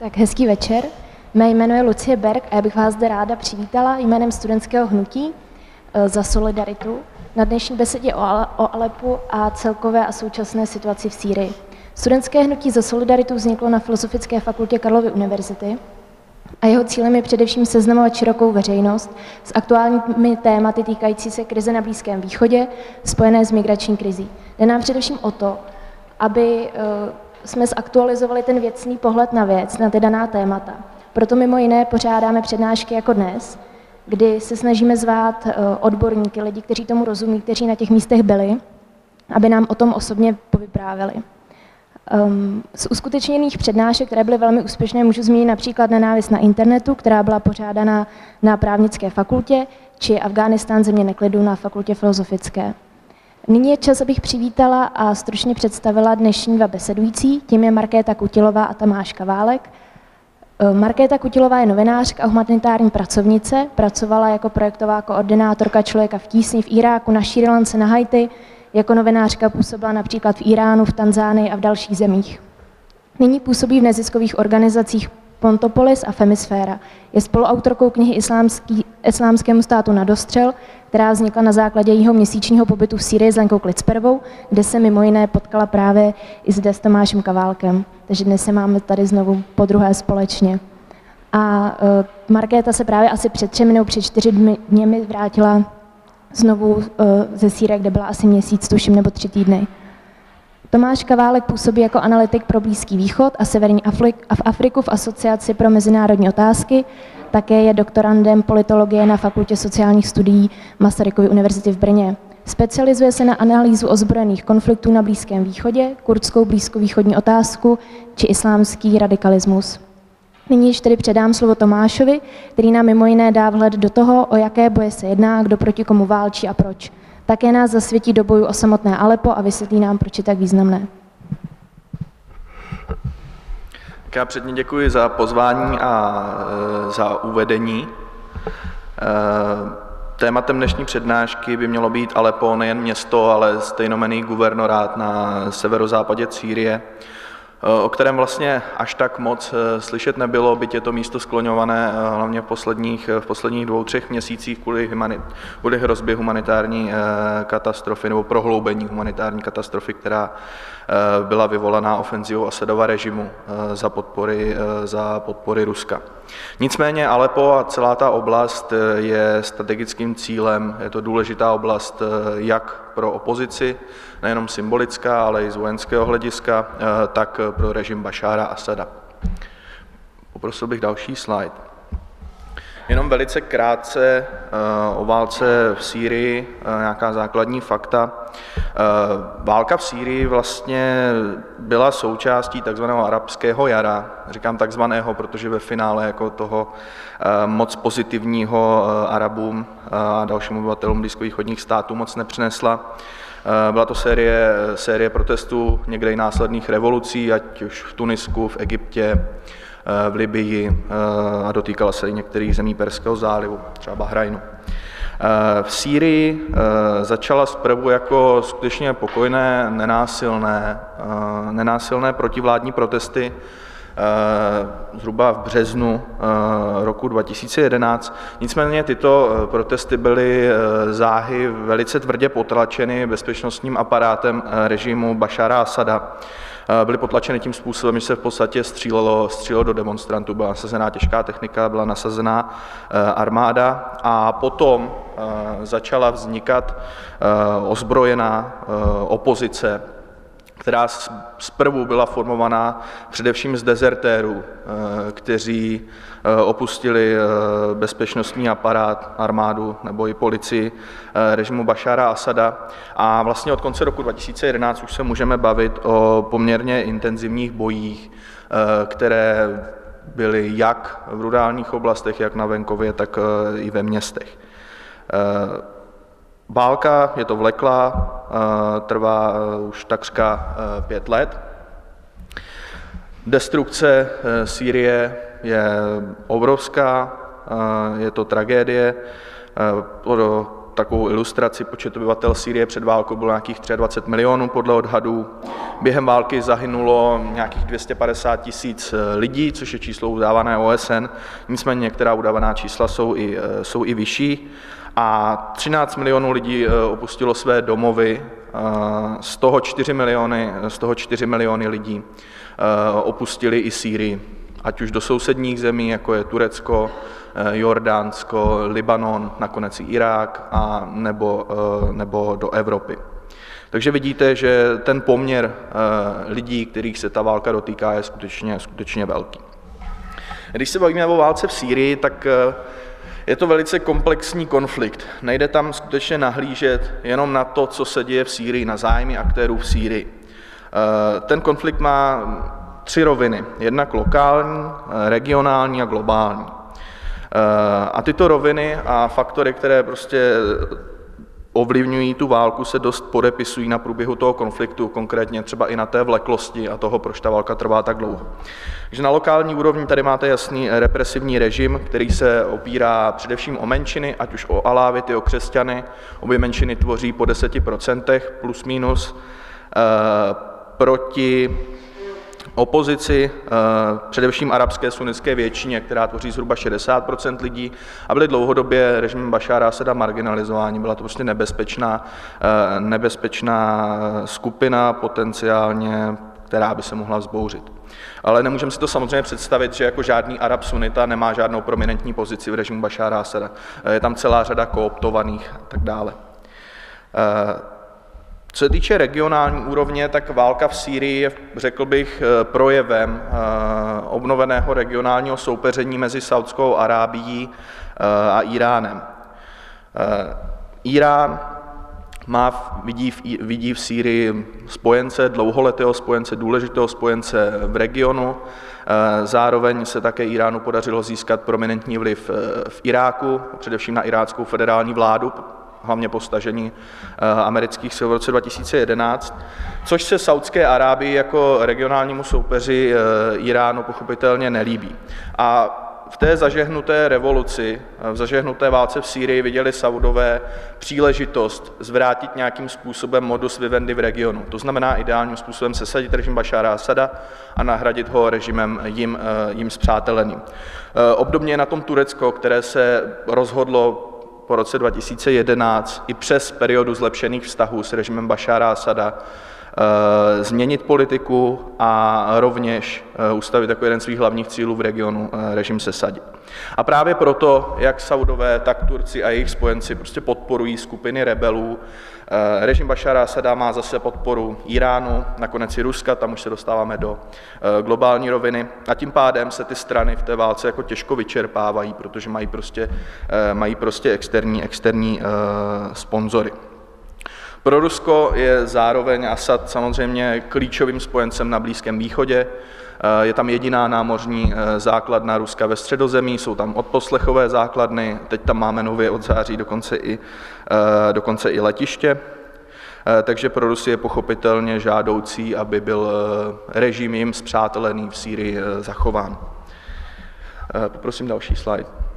Tak hezký večer. Mé jméno je Lucie Berg a já bych vás zde ráda přivítala jménem studentského hnutí eh, za solidaritu na dnešní besedě o, Alepu a celkové a současné situaci v Sýrii. Studentské hnutí za solidaritu vzniklo na Filozofické fakultě Karlovy univerzity a jeho cílem je především seznamovat širokou veřejnost s aktuálními tématy týkající se krize na Blízkém východě, spojené s migrační krizí. Jde nám především o to, aby eh, jsme zaktualizovali ten věcný pohled na věc, na ty daná témata. Proto mimo jiné pořádáme přednášky jako dnes, kdy se snažíme zvát eh, odborníky, lidi, kteří tomu rozumí, kteří na těch místech byli, aby nám o tom osobně povyprávěli. Um, z uskutečněných přednášek, které byly velmi úspěšné, můžu zmínit například nenávist na internetu, která byla pořádána na právnické fakultě, či Afghánistán země neklidu na fakultě filozofické. Nyní je čas, abych přivítala a stručně představila dnešní dva besedující. Tím je Markéta Kutilová a Tamáš Kaválek. Eh, Markéta Kutilová je novinářka a humanitární pracovnice. Pracovala jako projektová koordinátorka člověka v tísni v Iráku, na Šírilance, na Haiti. Jako novinářka působila například v Iránu, v Tanzánii a v dalších zemích. Nyní působí v neziskových organizacích Pontopolis a Femisféra. Je spoluautorkou knihy Islámský, Islámskému státu na dostřel, která vznikla na základě jeho měsíčního pobytu v Sýrii s Lenkou Klicperovou, kde se mimo jiné potkala právě i zde s Tomášem Kaválkem. Takže dnes se máme tady znovu po druhé společně. A uh, Markéta se právě asi před třemi nebo před čtyři dny vrátila znovu uh, ze Sýrie, kde byla asi měsíc, tuším, nebo tři týdny. Tomáš Kaválek působí jako analytik pro Blízký východ a Severní Afrik, v Afriku v Asociaci pro mezinárodní otázky. Také je doktorandem politologie na Fakultě sociálních studií Masarykovy univerzity v Brně. Specializuje se na analýzu ozbrojených konfliktů na Blízkém východě, kurdskou blízkovýchodní otázku či islámský radikalismus. Nyní již tedy předám slovo Tomášovi, který nám mimo jiné dá vhled do toho, o jaké boje se jedná, kdo proti komu válčí a proč. Také nás zasvětí do boju o samotné Alepo a vysvětlí nám, proč je tak významné. Tak já předně děkuji za pozvání a e, za uvedení. E, tématem dnešní přednášky by mělo být Alepo nejen město, ale stejnomený guvernorát na severozápadě Sýrie, o kterém vlastně až tak moc e, slyšet nebylo, byť je to místo skloňované hlavně v posledních, v posledních dvou, třech měsících kvůli, humanit, kvůli hrozbě humanitární katastrofy nebo prohloubení humanitární katastrofy, která Eh, byla vyvolaná ofenzivou Asadova režimu eh, za podpory, eh, za podpory Ruska. Nicméně Alepo a celá ta oblast je strategickým cílem, je to důležitá oblast jak pro opozici, nejenom symbolická, ale i z vojenského hlediska, tak pro režim Bašára Asada. Poprosil bych další slide. Jenom velice krátce eh, o válce v Sýrii, eh, nějaká základní fakta. Eh, válka v Sýrii vlastně byla součástí takzvaného arabského jara. Říkám takzvaného, protože ve finále jako toho moc pozitivního Arabům a dalším obyvatelům blízkovýchodních států moc nepřinesla. Byla to série, série protestů, někde i následných revolucí, ať už v Tunisku, v Egyptě, v Libii eh, a dotýkala se i některých zemí Perského zálivu, třeba Bahrajnu. Eh, v Sýrii eh, začala zprvu jako skutečně pokojné, nenásilné, nenásilné protivládní protesty, zhruba v březnu roku 2011. Nicméně tyto protesty byly záhy velice tvrdě potlačeny bezpečnostním aparátem režimu Bašara Asada, byly potlačeny tím způsobem, že se v podstatě střílelo, střílelo do demonstrantů. Byla nasazená těžká technika, byla nasazená eh, armáda a potom eh, začala vznikat eh, ozbrojená opozice, která zprvu byla formovaná především z dezertérů, kteří Eh, opustili eh, bezpečnostní aparát, armádu nebo i policii eh, režimu Bašára Asada. A vlastně od konce roku 2011 už se můžeme bavit o poměrně intenzivních bojích, které byly jak v rurálních oblastech, jak na venkově, tak i ve městech. Válka je to vleklá, trvá už takřka pět let. Destrukce Sýrie je obrovská, je to tragédie. takovou ilustraci, počet obyvatel Sýrie před válkou byl nějakých 23 milionů podle odhadů. Během války zahynulo nějakých 250 tisíc lidí, což je číslo udávané OSN, nicméně některá udávaná čísla jsou i, jsou i vyšší. A 13 milionů lidí opustilo své domovy, z toho 4 miliony, z toho 4 miliony lidí opustili i Sýrii ať už do sousedních zemí, jako je Turecko, eh, Jordánsko, Libanon, nakonec i Irák, a nebo, eh, nebo do Evropy. Takže vidíte, že ten poměr eh, lidí, kterých se ta válka dotýká, je skutečně, skutečně velký. Když se bavíme o válce v Sýrii, tak je to velice komplexní konflikt. Nejde tam skutečně nahlížet jenom na to, co se děje v Sýrii, na zájmy aktérů v Sýrii. Ten konflikt má tři roviny. Jednak lokální, eh, regionální a globální. Eh, a tyto roviny a faktory, které prostě ovlivňují tu válku, se dost podepisují na průběhu toho konfliktu, konkrétně třeba i na té vleklosti a toho, proč ta válka trvá tak dlouho. Takže na lokální úrovni tady máte jasný represivní režim, který se opírá především o menšiny, ať už o alávity, o křesťany. Obě menšiny tvoří po 10% plus minus. Eh, proti opozici, eh, především arabské sunnické většině, která tvoří zhruba 60% lidí, a byli dlouhodobě režimem Bašára Asada marginalizováni. Byla to prostě nebezpečná, eh, nebezpečná skupina potenciálně, která by se mohla vzbouřit. Ale nemůžeme si to samozřejmě představit, že jako žádný Arab sunita nemá žádnou prominentní pozici v režimu Bašára Asada. Eh, je tam celá řada kooptovaných a tak dále. Co se týče regionální úrovně, tak válka v Sýrii je, řekl bych, eh, projevem eh, obnoveného regionálního soupeření mezi Saudskou Arábií eh, a Iránem. Irán má, vidí, v, vidí v Sýrii spojence, dlouholetého spojence, důležitého spojence v regionu. Zároveň se také Iránu podařilo získat prominentní vliv v Iráku, především na iráckou federální vládu, hlavně po stažení eh, amerických sil v roce 2011, což se Saudské Arábii jako regionálnímu soupeři eh, Iránu pochopitelně nelíbí. A v té zažehnuté revoluci, v zažehnuté válce v Sýrii viděli Saudové příležitost zvrátit nějakým způsobem modus vivendi v regionu. To znamená ideálním způsobem sesadit režim Bašára Asada a nahradit ho režimem jim, eh, jim zpřáteleným. Obdobně na tom Turecko, které se rozhodlo po roce 2011 i přes periodu zlepšených vztahů s režimem Bašára Asada změnit politiku a rovněž eh, ustavit jako jeden z svých hlavních cílů v regionu eh, režim sesadit. A právě proto, jak Saudové, tak Turci a jejich spojenci prostě podporují skupiny rebelů, Eh, režim Bašara Asada má zase podporu Iránu, nakonec i Ruska, tam už se dostáváme do eh, globální roviny a tím pádem se ty strany v té válce jako těžko vyčerpávají, protože mají prostě, eh, mají prostě externí, externí sponzory. Pro Rusko je zároveň Asad samozřejmě klíčovým spojencem na Blízkém východě. Eh, je tam jediná námořní eh, základna Ruska ve středozemí, jsou tam odposlechové základny, teď tam máme nově od září dokonce i, eh, dokonce i letiště. Takže pro Rusy je pochopitelně žádoucí, aby byl režim jim zpřátelený v Sýrii zachován. Poprosím další slide.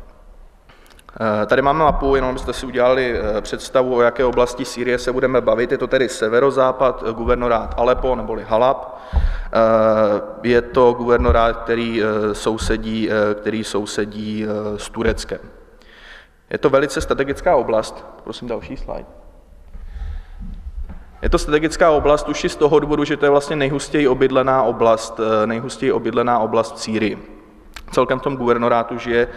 Eh, tady máme mapu, jenom abyste si udělali eh, představu, o jaké oblasti Sýrie se budeme bavit. Je to tedy severozápad, eh, guvernorát Alepo neboli Halab. Je to guvernorát, který sousedí, který sousedí s Tureckem. Je to velice strategická oblast. Prosím další slide. Je to strategická oblast už i z toho důvodu, že to je vlastně nejhustěji obydlená oblast, nejhustěji obydlená oblast v Sýrii celkem v tom guvernorátu žije,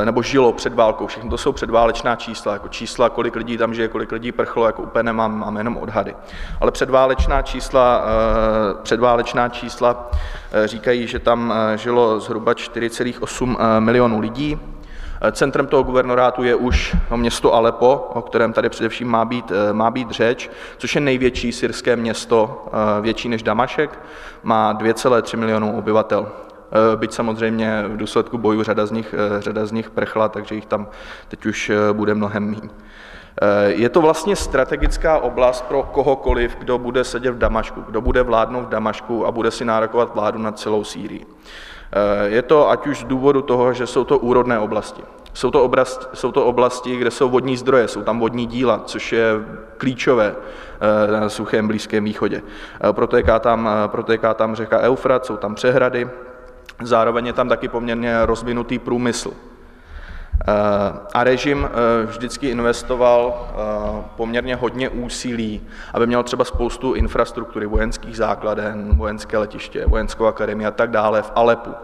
eh, nebo žilo před válkou. Všechno to jsou předválečná čísla, jako čísla, kolik lidí tam žije, kolik lidí prchlo, jako úplně nemám, mám jenom odhady. Ale předválečná čísla, eh, předválečná čísla eh, říkají, že tam žilo zhruba 4,8 milionů lidí. Centrem toho guvernorátu je už město Alepo, o kterém tady především má být, má být řeč, což je největší syrské město, větší než Damašek, má 2,3 milionů obyvatel. Eh, byť samozřejmě v důsledku bojů řada z nich, eh, řada z nich prchla, takže jich tam teď už eh, bude mnohem méně. Je to vlastně strategická oblast pro kohokoliv, kdo bude sedět v Damašku, kdo bude vládnout v Damašku a bude si nárokovat vládu nad celou Sýrií. Je to ať už z důvodu toho, že jsou to úrodné oblasti. Jsou to, oblasti, jsou to oblasti, kde jsou vodní zdroje, jsou tam vodní díla, což je klíčové na suchém Blízkém východě. Protéká tam, protéká tam řeka Eufrat, jsou tam přehrady, zároveň je tam taky poměrně rozvinutý průmysl. A režim eh, vždycky investoval eh, poměrně hodně úsilí, aby měl třeba spoustu infrastruktury, vojenských základen, vojenské letiště, vojenskou akademii a tak dále v Alepu.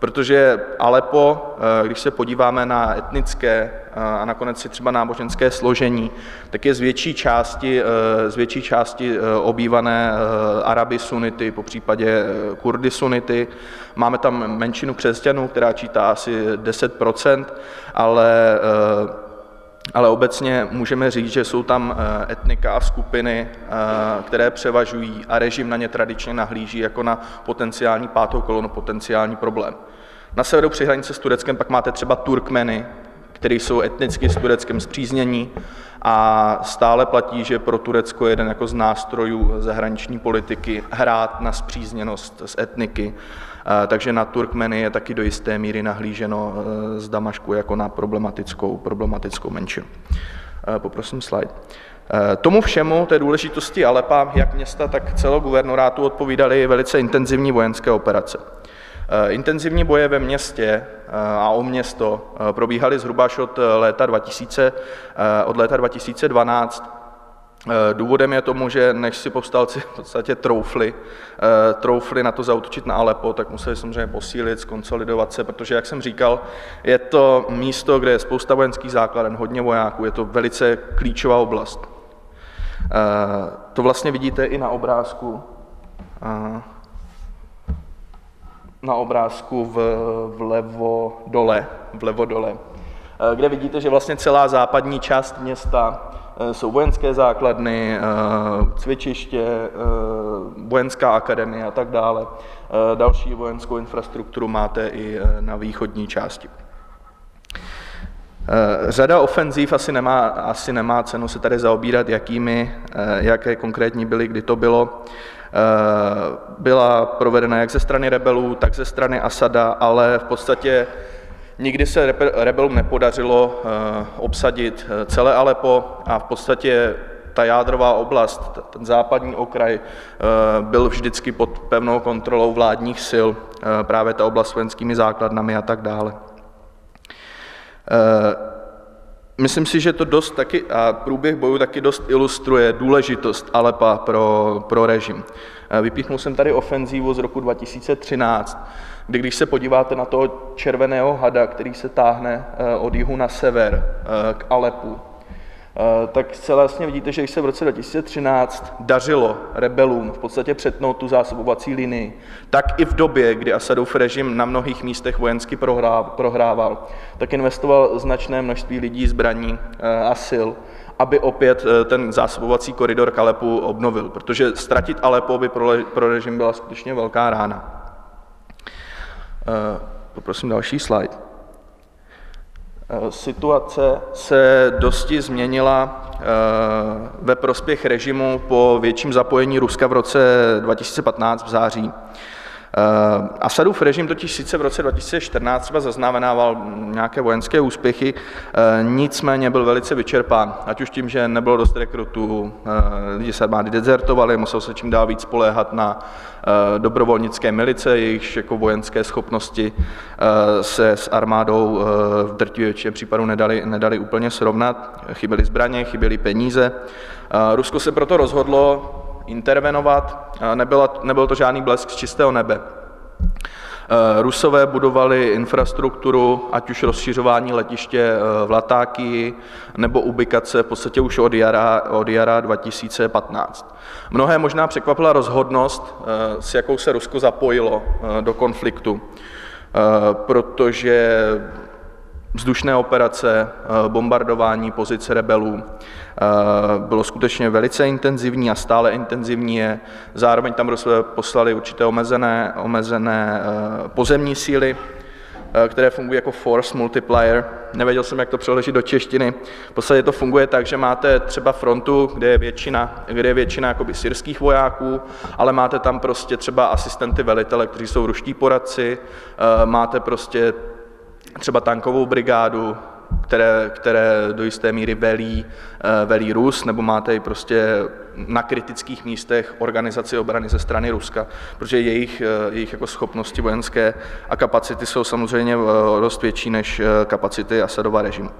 Protože Alepo, eh, když se podíváme na etnické a nakonec si třeba náboženské složení, tak je z větší části, z větší části obývané Araby sunity, po případě Kurdy sunity. Máme tam menšinu křesťanů, která čítá asi 10% ale, eh, ale obecně můžeme říct, že jsou tam eh, etnika a skupiny, eh, které převažují a režim na ně tradičně nahlíží jako na potenciální pátou kolonu, potenciální problém. Na severu při hranice s Tureckem pak máte třeba Turkmeny, kteří jsou etnicky s Tureckem zpříznění a stále platí, že pro Turecko je jeden jako z nástrojů zahraniční politiky hrát na zpřízněnost z etniky takže na Turkmeny je taky do jisté míry nahlíženo e, z Damašku jako na problematickou, problematickou menšinu. E, poprosím slide. Tomu všemu, té důležitosti Alepa, jak města, tak celou guvernorátu odpovídaly velice intenzivní vojenské operace. Intenzivní boje ve městě a o město probíhaly zhruba až od léta 2000, od léta 2012 Eh, důvodem je tomu, že než si povstalci v podstatě troufli, eh, troufli na to zautočit na Alepo, tak museli samozřejmě posílit, skonsolidovat se, protože, jak jsem říkal, je to místo, kde je spousta vojenských základen, hodně vojáků, je to velice klíčová oblast. Eh, to vlastně vidíte i na obrázku. Na obrázku v, vlevo dole, vlevo dole, kde vidíte, že vlastně celá západní část města Eh, jsou vojenské základny, eh, cvičiště, eh, vojenská akademie a tak dále. Další vojenskou infrastrukturu máte i na východní části. Řada ofenzív asi nemá, asi nemá cenu se tady zaobírat, jakými, jaké konkrétní byly, kdy to bylo. Byla provedena jak ze strany rebelů, tak ze strany Asada, ale v podstatě Nikdy se rebelům nepodařilo eh, obsadit eh, celé Alepo a v podstatě ta jádrová oblast, ten západní okraj, eh, byl vždycky pod pevnou kontrolou vládních sil, právě ta oblast s vojenskými základnami a tak dále. Myslím si, že to dost taky, a průběh boju taky dost ilustruje důležitost Alepa pro, pro režim. Vypíchnul jsem tady ofenzívu z roku 2013, kdy když se podíváte na toho červeného hada, který se táhne eh, od jihu na sever eh, k Alepu, eh, tak celé jasně vidíte, že když se v roce 2013 dařilo rebelům v podstatě přetnout tu zásobovací linii, tak i v době, kdy Asadův režim na mnohých místech vojensky prohrával, tak investoval značné množství lidí, zbraní a sil, aby opět ten zásobovací koridor k Alepu obnovil, protože ztratit Alepo by pro režim byla skutečně velká rána. Eh, poprosím další slide. Eh, situace se dosti změnila eh, ve prospěch režimu po větším zapojení Ruska v roce 2015 v září. Eh, Asadův režim totiž sice v roce 2014 třeba zaznamenával nějaké vojenské úspěchy, eh, nicméně byl velice vyčerpán, ať už tím, že nebylo dost rekrutů, eh, lidi se armády dezertovali, musel se čím dál víc spoléhat na dobrovolnické milice, jejichž jako vojenské schopnosti se s armádou v drtivé většině případů nedali, nedali úplně srovnat. Chyběly zbraně, chyběly peníze. Rusko se proto rozhodlo intervenovat. Nebyla, nebyl to žádný blesk z čistého nebe. Eh, Rusové budovali infrastrukturu, ať už rozšiřování letiště eh, v Latáky nebo ubikace v podstatě už od jara, od jara 2015. Mnohé možná překvapila rozhodnost, eh, s jakou se Rusko zapojilo do konfliktu, protože vzdušné operace, bombardování pozice rebelů, Eh, bylo skutečně velice intenzivní a stále intenzivní je. Zároveň tam poslali určité omezené, omezené eh, pozemní síly, eh, které fungují jako force multiplier. Nevěděl jsem, jak to přeložit do češtiny. V podstatě to funguje tak, že máte třeba frontu, kde je většina, kde je většina jakoby syrských vojáků, ale máte tam prostě třeba asistenty velitele, kteří jsou ruští poradci, máte prostě třeba tankovou brigádu, které, které do jisté míry velí, velí Rus, nebo máte i prostě na kritických místech organizaci obrany ze strany Ruska, protože jejich, eh, jejich jako schopnosti vojenské a kapacity jsou samozřejmě eh, dost větší než kapacity Asadova režimu.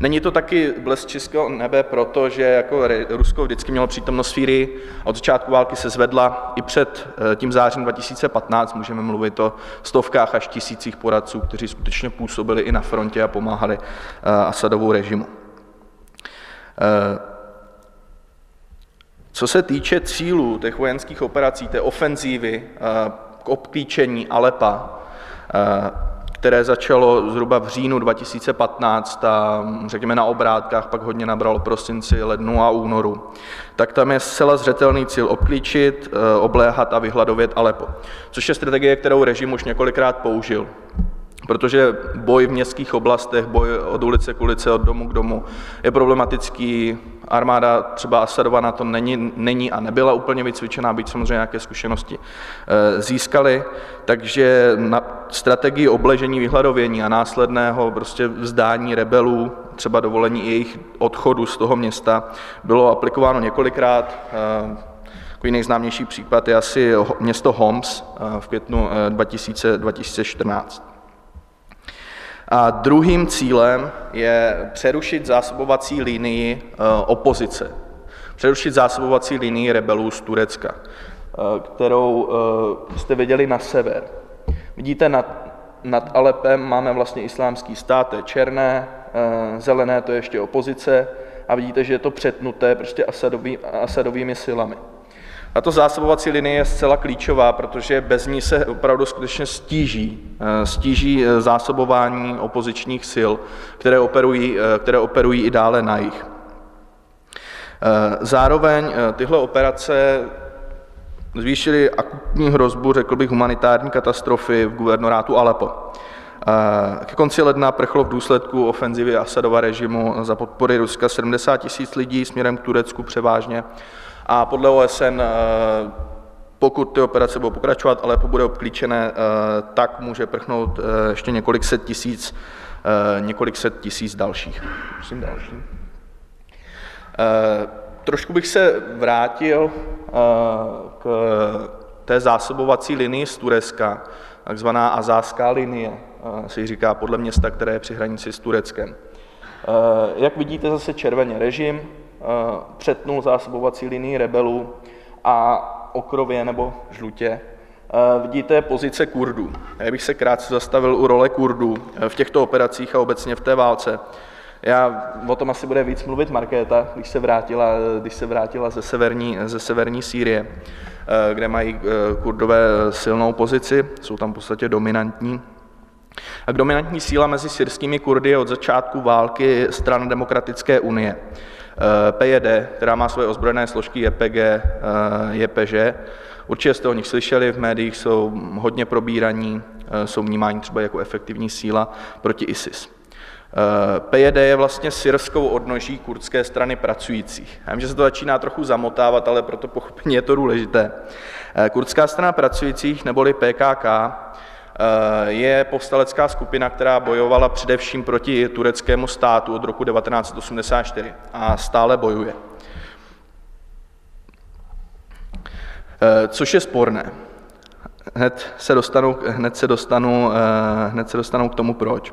Není to taky blesk českého nebe, protože jako Rusko vždycky mělo přítomnost Sýrii, od začátku války se zvedla i před tím zářím 2015, můžeme mluvit o stovkách až tisících poradců, kteří skutečně působili i na frontě a pomáhali Asadovu režimu. Eh, co se týče cílů těch vojenských operací, té ofenzívy eh, k obklíčení Alepa, eh, které začalo zhruba v říjnu 2015 a řekněme na obrátkách pak hodně nabralo prosinci, lednu a únoru, tak tam je zcela zřetelný cíl obklíčit, obléhat a vyhladovět Alepo, což je strategie, kterou režim už několikrát použil protože boj v městských oblastech, boj od ulice k ulici, od domu k domu je problematický. Armáda třeba Asadova na to není, není a nebyla úplně vycvičená, byť samozřejmě nějaké zkušenosti eh, získali, takže na strategii obležení, vyhladovění a následného prostě vzdání rebelů, třeba dovolení jejich odchodu z toho města, bylo aplikováno několikrát. Eh, takový nejznámější případ je asi město Homs eh, v květnu 2014. A druhým cílem je přerušit zásobovací linii eh, opozice, přerušit zásobovací linii rebelů z Turecka, eh, kterou eh, jste viděli na sever. Vidíte, nad, nad Alepem máme vlastně islámský stát, to je černé, zelené to je ještě opozice a vidíte, že je to přetnuté prostě Asadový, Asadovými silami. Tato zásobovací linie je zcela klíčová, protože bez ní se opravdu skutečně stíží, eh, stíží eh, zásobování opozičních sil, které operují, eh, které operují i dále na jich. Zároveň tyhle operace zvýšily akutní hrozbu, řekl bych, humanitární katastrofy v guvernorátu Alepo. Ke konci ledna prchlo v důsledku ofenzivy Asadova režimu za podpory Ruska 70 tisíc lidí směrem k Turecku převážně a podle OSN, eh, pokud ty operace budou pokračovat, ale bude obklíčené, eh, tak může prchnout eh, ještě několik set tisíc, několik set tisíc dalších. Prosím další. Trošku bych se vrátil k té zásobovací linii z Turecka, takzvaná azáská linie, se říká podle města, které je při hranici s Tureckem. Jak vidíte, zase červeně režim, přetnul zásobovací linii rebelů a okrově nebo žlutě eh, vidíte pozice Kurdů. Já bych se krátce zastavil u role Kurdů eh, v těchto operacích a obecně v té válce. Já o tom asi bude víc mluvit Markéta, když se vrátila, když se vrátila ze severní, ze severní Sýrie, kde mají kurdové silnou pozici, jsou tam v podstatě dominantní. A dominantní síla mezi syrskými Kurdy je od začátku války strana Demokratické unie. Eh, PJD, která má svoje ozbrojené složky JPG, eh, JPŽ. Určitě jste o nich slyšeli, v médiích jsou hodně probíraní, eh, jsou vnímáni třeba jako efektivní síla proti ISIS. PJD je vlastně syrskou odnoží kurdské strany pracujících. Já vím, že se to začíná trochu zamotávat, ale proto pochopení je to důležité. Kurdská strana pracujících neboli PKK je povstalecká skupina, která bojovala především proti tureckému státu od roku 1984 a stále bojuje. Eh, což je sporné. Hned se dostanu, hned se dostanu, eh, hned se dostanu k tomu, proč.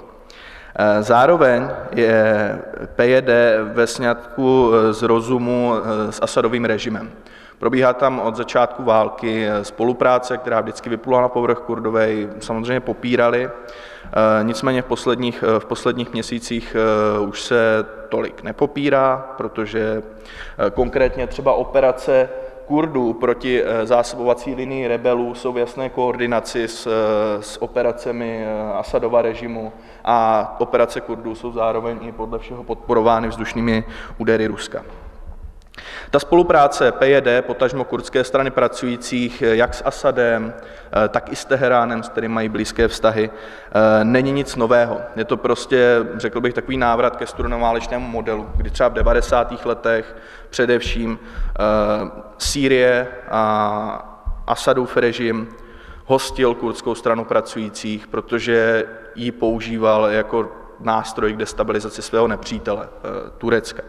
Zároveň je PJD ve sňatku z rozumu s Asadovým režimem. Probíhá tam od začátku války spolupráce, která vždycky vyplula na povrch Kurdové, samozřejmě popírali. Eh, nicméně v posledních, eh, v posledních měsících eh, už se tolik nepopírá, protože konkrétně třeba operace Kurdů proti zásobovací linii rebelů jsou v jasné koordinaci s, s operacemi Asadova režimu a operace Kurdů jsou zároveň i podle všeho podporovány vzdušnými údery Ruska. Ta spolupráce PJD, potažmo kurdské strany pracujících, jak s Asadem, eh, tak i s Teheránem, s kterým mají blízké vztahy, eh, není nic nového. Je to prostě, řekl bych, takový návrat ke studenoválečnému modelu, kdy třeba v 90. letech především eh, Sýrie a Asadův režim hostil kurdskou stranu pracujících, protože ji používal jako nástroj k destabilizaci svého nepřítele, Turecka.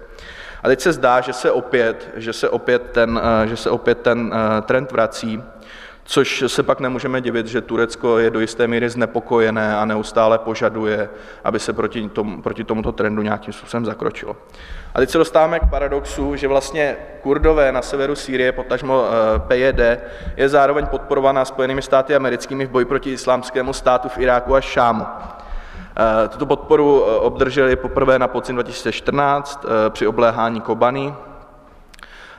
A teď se zdá, že se opět, že se opět, ten, že se opět ten trend vrací což se pak nemůžeme divit, že Turecko je do jisté míry znepokojené a neustále požaduje, aby se proti, tom, proti tomuto trendu nějakým způsobem zakročilo. A teď se dostáváme k paradoxu, že vlastně kurdové na severu Sýrie, potažmo eh, PJD, je zároveň podporovaná Spojenými státy americkými v boji proti islámskému státu v Iráku a Šámu. Eh, tuto podporu eh, obdrželi poprvé na podzim 2014 při obléhání Kobany,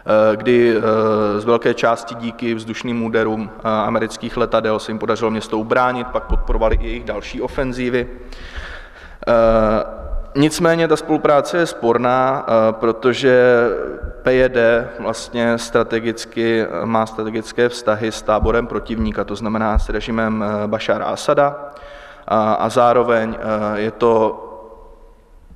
Eh, kdy eh, z velké části díky vzdušným úderům eh, amerických letadel se jim podařilo město ubránit, pak podporovali i jejich další ofenzívy. Nicméně ta spolupráce je sporná, protože PJD vlastně strategicky má strategické vztahy s táborem protivníka, to znamená s režimem Bašara Asada, a zároveň je to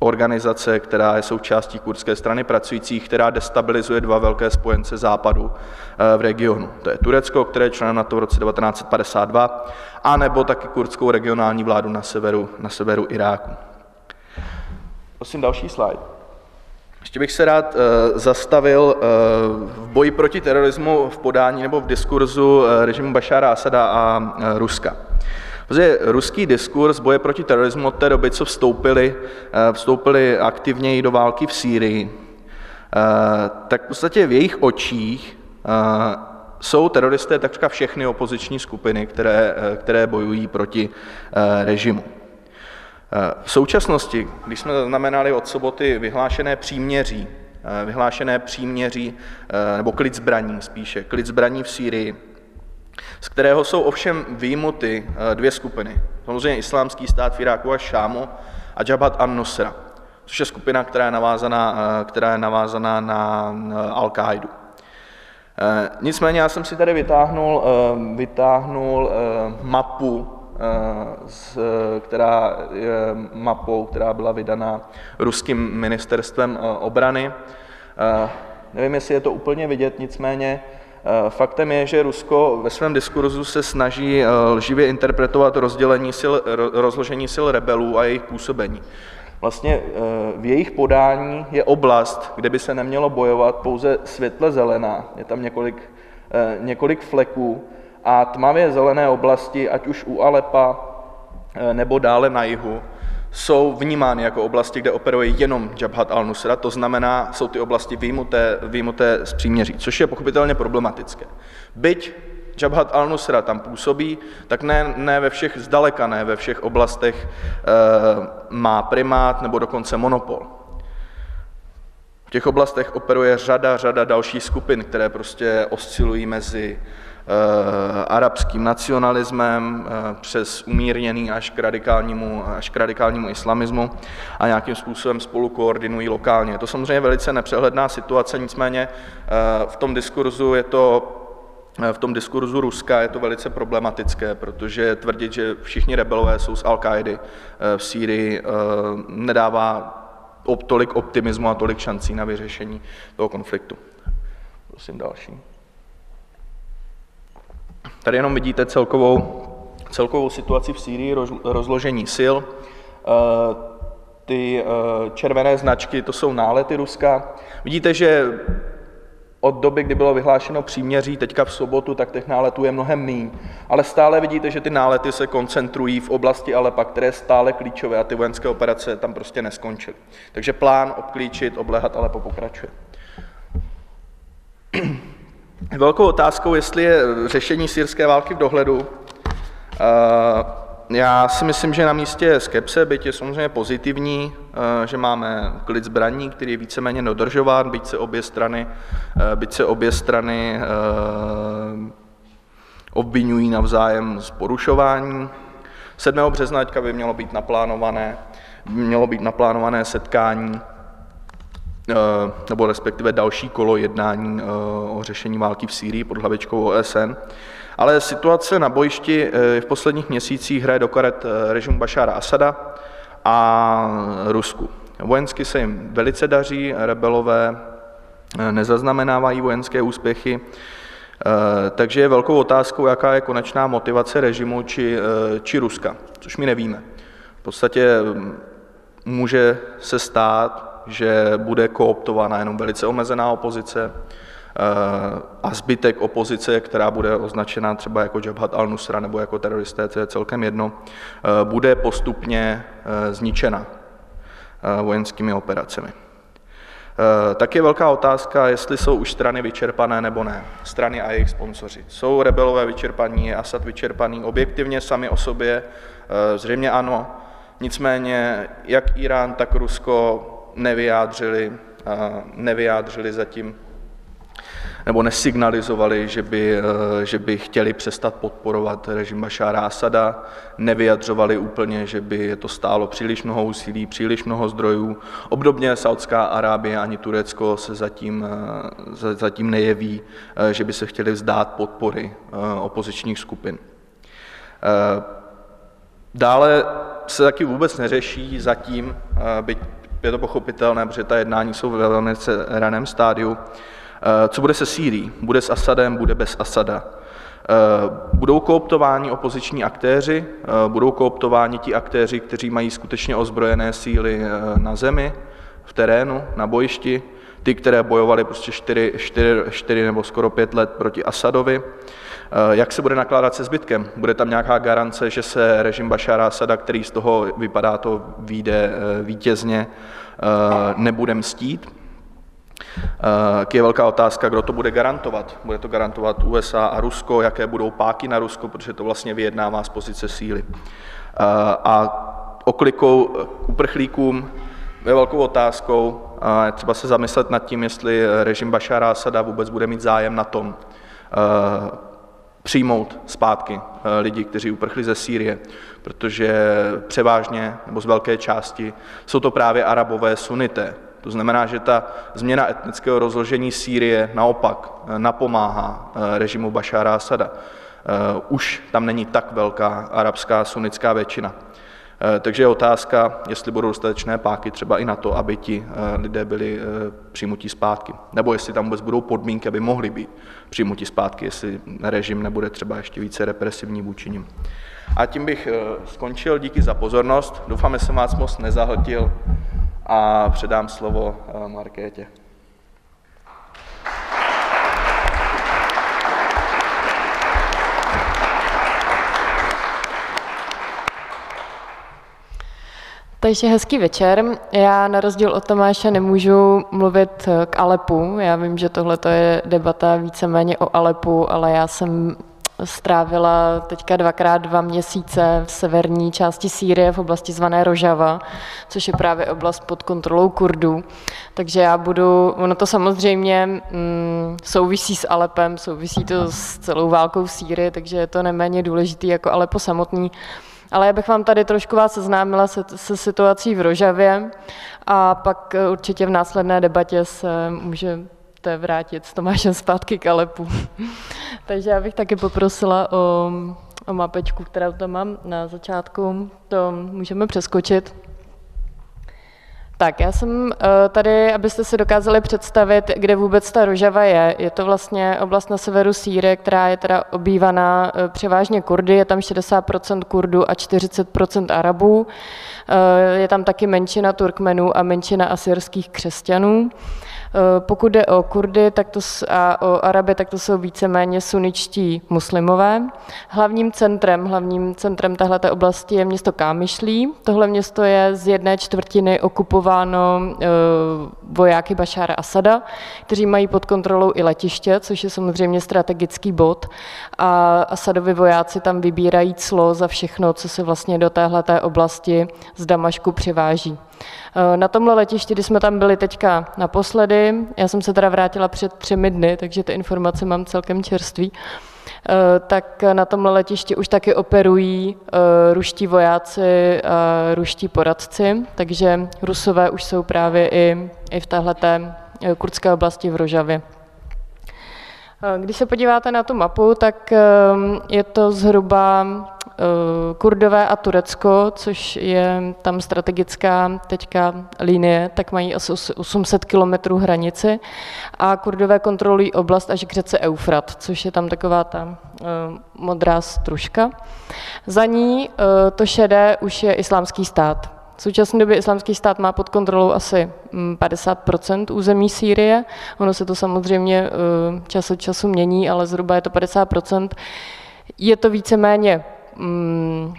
organizace, která je součástí kurdské strany pracujících, která destabilizuje dva velké spojence západu eh, v regionu. To je Turecko, které je členem NATO v roce 1952, anebo taky kurdskou regionální vládu na severu, na severu Iráku. Prosím další slide. Ještě bych se rád uh, zastavil v boji proti terorismu v podání nebo v diskurzu režimu Bašára Asada a Ruska. Protože ruský diskurs boje proti terorismu od té doby, co vstoupili, eh, vstoupili aktivněji do války v Sýrii, eh, tak v podstatě v jejich očích eh, jsou teroristé takřka všechny opoziční skupiny, které, které bojují proti režimu. V současnosti, když jsme zaznamenali od soboty vyhlášené příměří, vyhlášené příměří, nebo klid zbraní spíše, klid zbraní v Sýrii, z kterého jsou ovšem výjimuty eh, dvě skupiny. Samozřejmě islámský stát v Iráku a Šámu a Jabhat an-Nusra, což je skupina, která je navázaná, eh, která je navázaná na. Eh, nicméně já jsem si tady vytáhnul, vytáhnul mapu, která je mapou, která byla vydaná ruským ministerstvem obrany. Nevím, jestli je to úplně vidět, nicméně faktem je, že Rusko ve svém diskurzu se snaží eh, lživě interpretovat rozdělení sil, rozložení sil rebelů a jejich působení. Vlastně eh, v jejich podání je oblast, kde by se nemělo bojovat pouze světle zelená. Je tam několik, několik fleků a tmavě zelené oblasti, ať už u Alepa nebo dále na jihu, jsou vnímány jako oblasti, kde operuje jenom Jabhat al-Nusra, to znamená, jsou ty oblasti výjimuté, výjimuté z příměří, což je pochopitelně problematické. Byť Jabhat al-Nusra tam působí, tak ne, ne ve všech, zdaleka ne ve všech oblastech e, má primát nebo dokonce monopol. V těch oblastech operuje řada, řada dalších skupin, které prostě oscilují mezi arabským nacionalismem eh, přes umírněný až k radikálnímu, až k radikálnímu islamismu a nějakým způsobem spolu koordinují lokálně. Je to samozřejmě velice nepřehledná situace, nicméně eh, v tom diskurzu je to v tom diskurzu Ruska je to velice problematické, protože tvrdit, že všichni rebelové jsou z al v Sýrii, nedává tolik optimismu a tolik šancí na vyřešení toho konfliktu. Prosím další. Tady jenom vidíte celkovou, celkovou situaci v Sýrii, rozložení sil. Eh, ty eh, červené značky, to jsou nálety Ruska. Vidíte, že od doby, kdy bylo vyhlášeno příměří, teďka v sobotu, tak těch náletů je mnohem méně. Ale stále vidíte, že ty nálety se koncentrují v oblasti Alepa, které je stále klíčové a ty vojenské operace tam prostě neskončily. Takže plán obklíčit, oblehat Alepo pokračuje. Velkou otázkou, jestli je řešení syrské války v dohledu. Já si myslím, že na místě skepse, byť je samozřejmě pozitivní, že máme klid zbraní, který je víceméně dodržován, byť se obě strany, byť se obě strany obvinují navzájem z porušování. 7. března by mělo být naplánované, mělo být naplánované setkání Eh, nebo respektive další kolo jednání eh, o řešení války v Sýrii pod hlavičkou OSN. Ale situace na bojišti eh, v posledních měsících hraje do karet režimu Bašára Asada a Rusku. Vojensky se jim velice daří, rebelové nezaznamenávají vojenské úspěchy. Takže je velkou otázkou, jaká je konečná motivace režimu či, či Ruska, což my nevíme. V podstatě mm, může se stát, že bude kooptována jenom velice omezená opozice, a zbytek opozice, která bude označena třeba jako Jabhat al-Nusra nebo jako teroristé, to je celkem jedno, bude postupně zničena vojenskými operacemi. Tak je velká otázka, jestli jsou už strany vyčerpané nebo ne. Strany a jejich sponsoři. Jsou rebelové vyčerpaní, je Asad vyčerpaný? Objektivně sami o sobě zřejmě ano. Nicméně jak Irán, tak Rusko nevyjádřili, nevyjádřili zatím nebo nesignalizovali, že by, eh, že by chtěli přestat podporovat režim Bašára Asada, nevyjadřovali úplně, že by je to stálo příliš mnoho úsilí, příliš mnoho zdrojů. Obdobně Saudská Arábie ani Turecko se zatím, eh, zatím nejeví, eh, že by se chtěli vzdát podpory opozičních skupin. Dále se taky vůbec neřeší zatím, byť je to pochopitelné, protože ta jednání jsou ve velmi raném stádiu, Eh, co bude se Sýrií? Bude s Asadem, bude bez Asada? Eh, budou kooptováni opoziční aktéři, eh, budou kooptováni ti aktéři, kteří mají skutečně ozbrojené síly na zemi, v terénu, na bojišti, ty, které bojovali prostě 4, 4, 4 nebo skoro 5 let proti Asadovi. Jak se bude nakládat se zbytkem? Bude tam nějaká garance, že se režim Bašára Asada, který z toho vypadá to výjde vítězně, nebude mstít? Je velká otázka, kdo to bude garantovat. Bude to garantovat USA a Rusko, jaké budou páky na Rusko, protože to vlastně vyjednává z pozice síly. A oklikou uprchlíkům je velkou otázkou. Je třeba se zamyslet nad tím, jestli režim Bašara Asada vůbec bude mít zájem na tom přijmout zpátky lidi, kteří uprchli ze Sýrie, protože převážně nebo z velké části jsou to právě arabové sunité, to znamená, že ta změna etnického rozložení Sýrie naopak eh, napomáhá eh, režimu Bašára Asada. Eh, už tam není tak velká arabská sunnická většina. Takže je otázka, jestli budou dostatečné páky třeba i na to, aby ti lidé byli přijmutí zpátky. Nebo jestli tam vůbec budou podmínky, aby mohli být přijmutí zpátky, jestli režim nebude třeba ještě více represivní vůči nim. A tím bych skončil. Díky za pozornost. Doufám, že jsem vás moc nezahltil a předám slovo eh, Markétě. Takže hezký večer. Já na rozdíl od Tomáše nemůžu mluvit k Alepu. Já vím, že tohle je debata víceméně o Alepu, ale já jsem strávila teďka dvakrát dva měsíce v severní části Sýrie v oblasti zvané Rožava, což je právě oblast pod kontrolou Kurdů. Takže já budu, ono to samozřejmě mm, souvisí s Alepem, souvisí to s celou válkou v Sýrii, takže je to neméně důležitý jako Alepo samotný. Ale já bych vám tady trošku vás seznámila se, se situací v Rožavě a pak určitě v následné debatě se může můžete vrátit s Tomášem zpátky k Alepu. Takže já bych taky poprosila o, o mapečku, kterou tam mám na začátku. To můžeme přeskočit. Tak, já jsem eh, tady, abyste si dokázali představit, kde vůbec ta Rožava je. Je to vlastně oblast na severu Sýrie, která je teda obývaná eh, převážně Kurdy, je tam 60% Kurdů a 40% Arabů. Eh, je tam taky menšina Turkmenů a menšina asyrských křesťanů. Eh, pokud jde o Kurdy tak to, a o Araby, tak to jsou víceméně suničtí muslimové. Hlavním centrem, hlavním centrem této oblasti je město Kámyšlí. Tohle město je z jedné čtvrtiny okupováno eh, vojáky Bašára Asada, kteří mají pod kontrolou i letiště, což je samozřejmě strategický bod. A Asadovi vojáci tam vybírají clo za všechno, co se vlastně do téhleté oblasti z Damašku přiváží. Eh, na tomhle letišti, kdy jsme tam byli teďka naposledy, já jsem se teda vrátila před třemi dny, takže ty informace mám celkem čerství, eh, tak na tomhle letišti už taky operují eh, ruští vojáci a ruští poradci, takže rusové už jsou právě i, i v téhleté kurdské oblasti v Rožavě. Když se podíváte na tu mapu, tak je to zhruba Kurdové a Turecko, což je tam strategická teďka linie, tak mají asi 800 kilometrů hranici a Kurdové kontrolují oblast až k řece Eufrat, což je tam taková ta modrá stružka. Za ní to šedé už je islámský stát. V současné době islámský stát má pod kontrolou asi 50 mm, území Sýrie. Ono se to samozřejmě eh, čas od času mění, ale zhruba je to 50% Je to víceméně mm,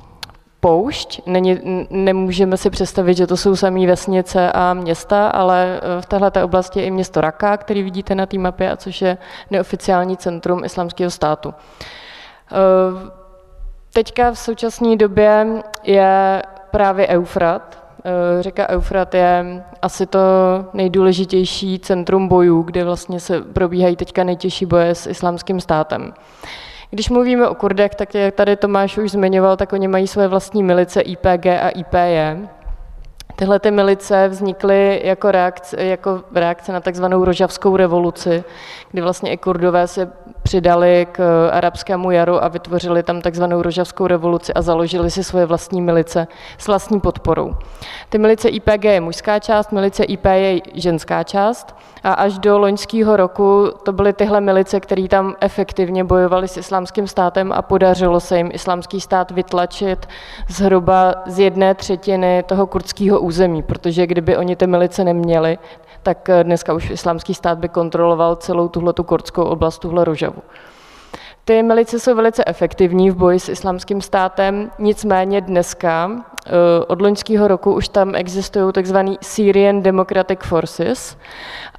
poušť. Není, nemůžeme si představit, že to jsou samé vesnice a města, ale eh, v této oblasti je i město Raka, který vidíte na té mapě, a což je neoficiální centrum islámského státu. Eh, teďka v současné době je právě Eufrat. Eh, řeka Eufrat je asi to nejdůležitější centrum bojů, kde vlastně se probíhají teďka nejtěžší boje s islámským státem. Když mluvíme o Kurdech, tak jak tady Tomáš už zmiňoval, tak oni mají své vlastní milice IPG a IPJ. Tyhle ty milice vznikly jako reakce, jako reakce na takzvanou rožavskou revoluci, kdy vlastně i kurdové se přidali k arabskému jaru a vytvořili tam takzvanou rožavskou revoluci a založili si svoje vlastní milice s vlastní podporou. Ty milice IPG je mužská část, milice IP je ženská část a až do loňského roku to byly tyhle milice, které tam efektivně bojovaly s islámským státem a podařilo se jim islámský stát vytlačit zhruba z jedné třetiny toho kurdského území, protože kdyby oni ty milice neměli, tak dneska už islámský stát by kontroloval celou tuhle tu kurdskou oblast, tuhle Rožavu. Ty milice jsou velice efektivní v boji s islámským státem, nicméně dneska eh, od loňského roku už tam existují tzv. Syrian Democratic Forces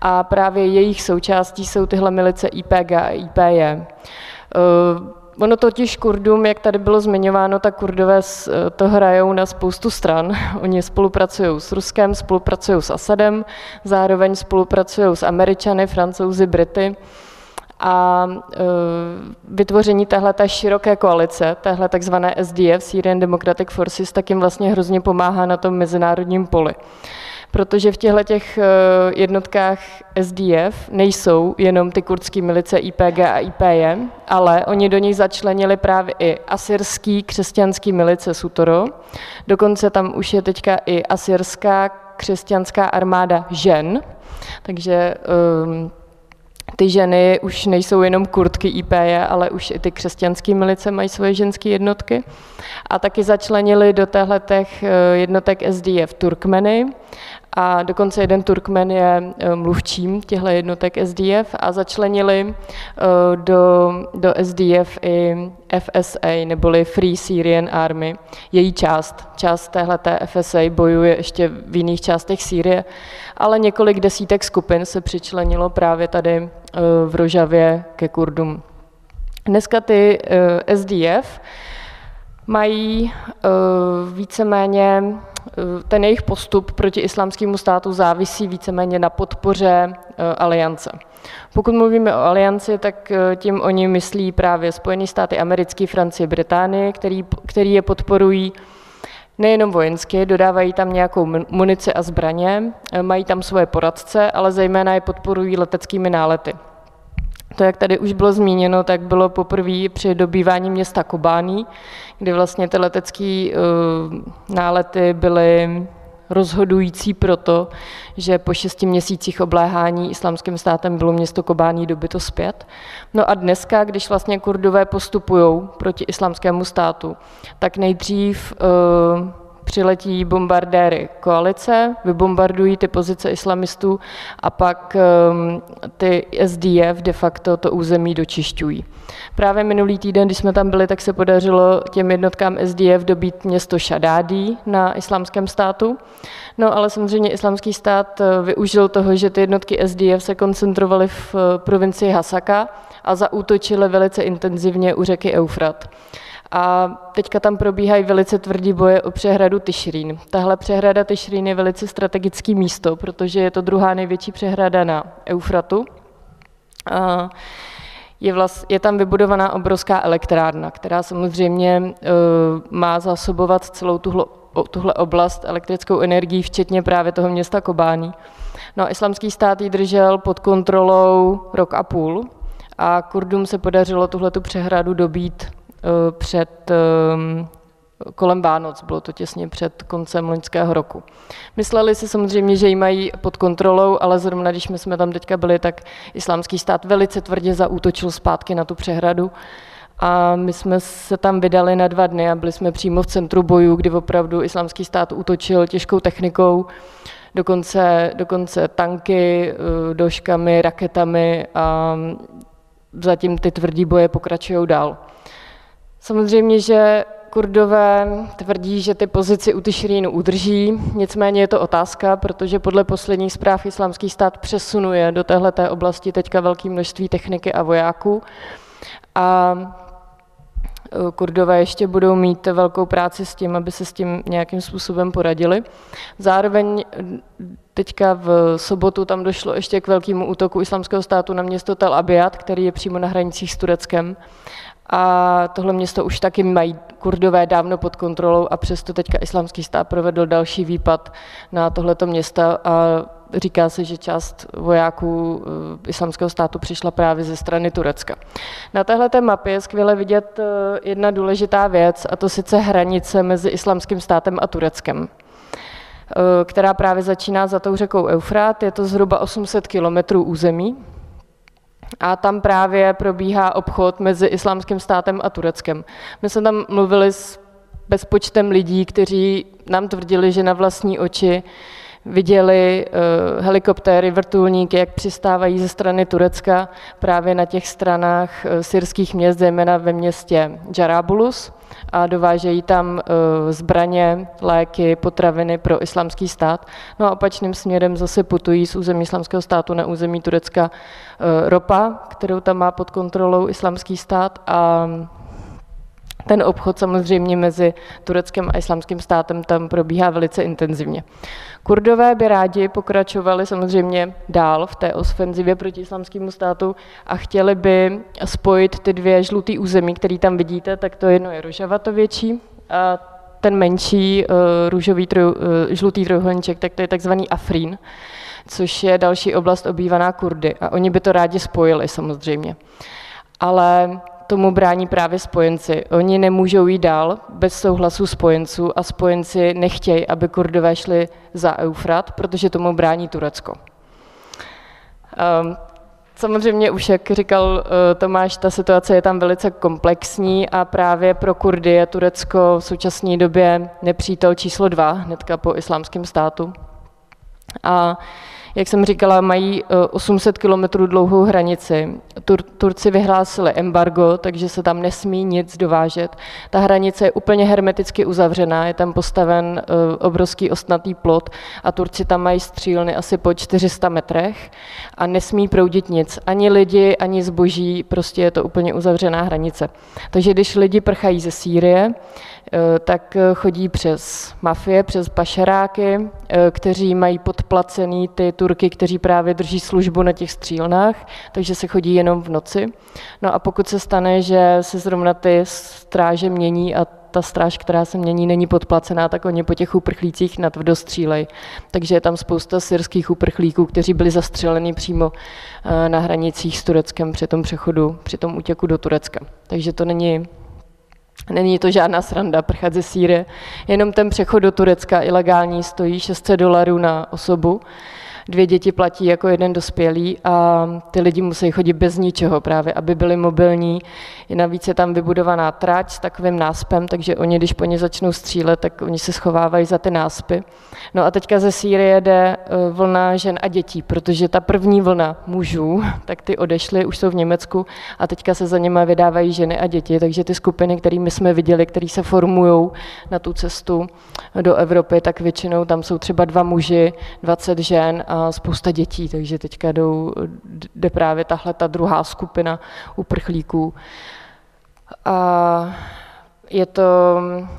a právě jejich součástí jsou tyhle milice IPG a IPJ. Eh, ono totiž Kurdům, jak tady bylo zmiňováno, tak Kurdové eh, to hrajou na spoustu stran. Oni spolupracují s Ruskem, spolupracují s Asadem, zároveň spolupracují s Američany, Francouzi, Brity a e, vytvoření téhle široké koalice, téhle takzvané SDF, Syrian Democratic Forces, tak jim vlastně hrozně pomáhá na tom mezinárodním poli. Protože v těchto těch e, jednotkách SDF nejsou jenom ty kurdské milice IPG a IPJ, ale oni do nich začlenili právě i asyrský křesťanský milice Sutoro. Dokonce tam už je teďka i asyrská křesťanská armáda žen, takže um, ty ženy už nejsou jenom kurtky IPJ, ale už i ty křesťanské milice mají svoje ženské jednotky. A taky začlenili do těchto eh, jednotek SDF Turkmeny a dokonce jeden Turkmen je eh, mluvčím těchto jednotek SDF a začlenili eh, do, do SDF i FSA, neboli Free Syrian Army, její část. Část téhleté FSA bojuje ještě v jiných částech Sýrie, ale několik desítek skupin se přičlenilo právě tady eh, v Rožavě ke Kurdům. Dneska ty SDF mají víceméně Eh, ten jejich postup proti islámskému státu závisí víceméně na podpoře eh, aliance. Pokud mluvíme o alianci, tak eh, tím oni myslí právě Spojené státy americké, Francie, Británie, který, který je podporují nejenom vojensky, dodávají tam nějakou munici a zbraně, mají tam svoje poradce, ale zejména je podporují leteckými nálety. To, jak tady už bylo zmíněno, tak bylo poprvé při dobývání města Kobání, kdy vlastně ty letecké uh, nálety byly rozhodující proto, že po šesti měsících obléhání islámským státem bylo město Kobání dobyto zpět. No a dneska, když vlastně kurdové postupují proti islámskému státu, tak nejdřív uh, přiletí bombardéry koalice, vybombardují ty pozice islamistů a pak um, ty SDF de facto to území dočišťují. Právě minulý týden, když jsme tam byli, tak se podařilo těm jednotkám SDF dobít město Šadádí na islámském státu. No ale samozřejmě islámský stát eh, využil toho, že ty jednotky SDF se koncentrovaly v eh, provincii Hasaka a zaútočily velice intenzivně u řeky Eufrat. A teďka tam probíhají velice tvrdý boje o přehradu Tyšrín. Tahle přehrada Tyšrín je velice strategické místo, protože je to druhá největší přehrada na Eufratu. A je, vlast, je tam vybudovaná obrovská elektrárna, která samozřejmě uh, má zásobovat celou tuhle, tuhle oblast elektrickou energií, včetně právě toho města Kobání. No a islamský stát ji držel pod kontrolou rok a půl a Kurdům se podařilo tuhletu přehradu dobít před, ehm, kolem Vánoc, bylo to těsně před koncem loňského roku. Mysleli si samozřejmě, že ji mají pod kontrolou, ale zrovna když my jsme tam teďka byli, tak islámský stát velice tvrdě zaútočil zpátky na tu přehradu a my jsme se tam vydali na dva dny a byli jsme přímo v centru bojů, kdy opravdu islámský stát útočil těžkou technikou, dokonce, dokonce tanky, eh, doškami, raketami a zatím ty tvrdý boje pokračují dál. Samozřejmě, že Kurdové tvrdí, že ty pozici u Tyšrínu udrží, nicméně je to otázka, protože podle posledních zpráv islámský stát přesunuje do téhleté oblasti teďka velké množství techniky a vojáků. A e, Kurdové ještě budou mít velkou práci s tím, aby se s tím nějakým způsobem poradili. Zároveň teďka v sobotu tam došlo ještě k velkému útoku islamského státu na město Tel Abyad, který je přímo na hranicích s Tureckem. A tohle město už taky mají kurdové dávno pod kontrolou a přesto teďka islámský stát provedl další výpad na tohleto města a říká se, že část vojáků eh, islámského státu přišla právě ze strany Turecka. Na téhle mapě je skvěle vidět eh, jedna důležitá věc, a to sice hranice mezi islámským státem a Tureckem eh, která právě začíná za tou řekou Eufrat. Je to zhruba 800 kilometrů území, a tam právě probíhá obchod mezi islámským státem a Tureckem. My jsme tam mluvili s bezpočtem lidí, kteří nám tvrdili, že na vlastní oči viděli uh, helikoptéry, vrtulníky, jak přistávají ze strany Turecka právě na těch stranách uh, syrských měst, zejména ve městě Jarabulus a dovážejí tam uh, zbraně, léky, potraviny pro islamský stát. No a opačným směrem zase putují z území islamského státu na území Turecka ropa, kterou tam má pod kontrolou islamský stát a ten obchod samozřejmě mezi Tureckem a islamským státem tam probíhá velice intenzivně. Kurdové by rádi pokračovali samozřejmě dál v té ofenzivě proti islamskému státu a chtěli by spojit ty dvě žluté území, které tam vidíte, tak to jedno je Rožava, to větší, a ten menší uh, růžový uh, žlutý trojuhelníček, tak to je takzvaný Afrín, což je další oblast obývaná Kurdy. A oni by to rádi spojili samozřejmě. Ale tomu brání právě spojenci. Oni nemůžou jít dál bez souhlasu spojenců a spojenci nechtějí, aby kurdové šli za Eufrat, protože tomu brání Turecko. Um, Samozřejmě už, jak říkal uh, Tomáš, ta situace je tam velice komplexní a právě pro Kurdy je Turecko v současné době nepřítel číslo dva, hnedka po islámském státu. A jak jsem říkala, mají 800 eh, kilometrů dlouhou hranici. Tur- Turci vyhlásili embargo, takže se tam nesmí nic dovážet. Ta hranice je úplně hermeticky uzavřená, je tam postaven eh, obrovský ostnatý plot a Turci tam mají střílny asi po 400 metrech a nesmí proudit nic. Ani lidi, ani zboží, prostě je to úplně uzavřená hranice. Takže když lidi prchají ze Sýrie, tak eh, chodí přes mafie, přes pašeráky, eh, kteří mají podplacený ty Turky, kteří právě drží službu na těch střílnách, takže se chodí jenom v noci. No a pokud se stane, že se zrovna ty stráže mění a ta stráž, která se mění, není podplacená, tak oni po těch uprchlících natvrdo střílej. Takže je tam spousta syrských uprchlíků, kteří byli zastřeleni přímo na hranicích s Tureckem při tom přechodu, při tom útěku do Turecka. Takže to není Není to žádná sranda prchat ze Sýrie, jenom ten přechod do Turecka ilegální stojí 600 dolarů na osobu dvě děti platí jako jeden dospělý a ty lidi musí chodit bez ničeho právě, aby byli mobilní. Navíc je tam vybudovaná trať s takovým náspem, takže oni, když po ně začnou střílet, tak oni se schovávají za ty náspy. No a teďka ze Sýrie jde e, vlna žen a dětí, protože ta první vlna mužů, tak ty odešly, už jsou v Německu a teďka se za něma vydávají ženy a děti, takže ty skupiny, které my jsme viděli, které se formují na tu cestu do Evropy, tak většinou tam jsou třeba dva muži, 20 žen a spousta dětí, takže teďka jdou, jde právě tahle ta druhá skupina uprchlíků. A je to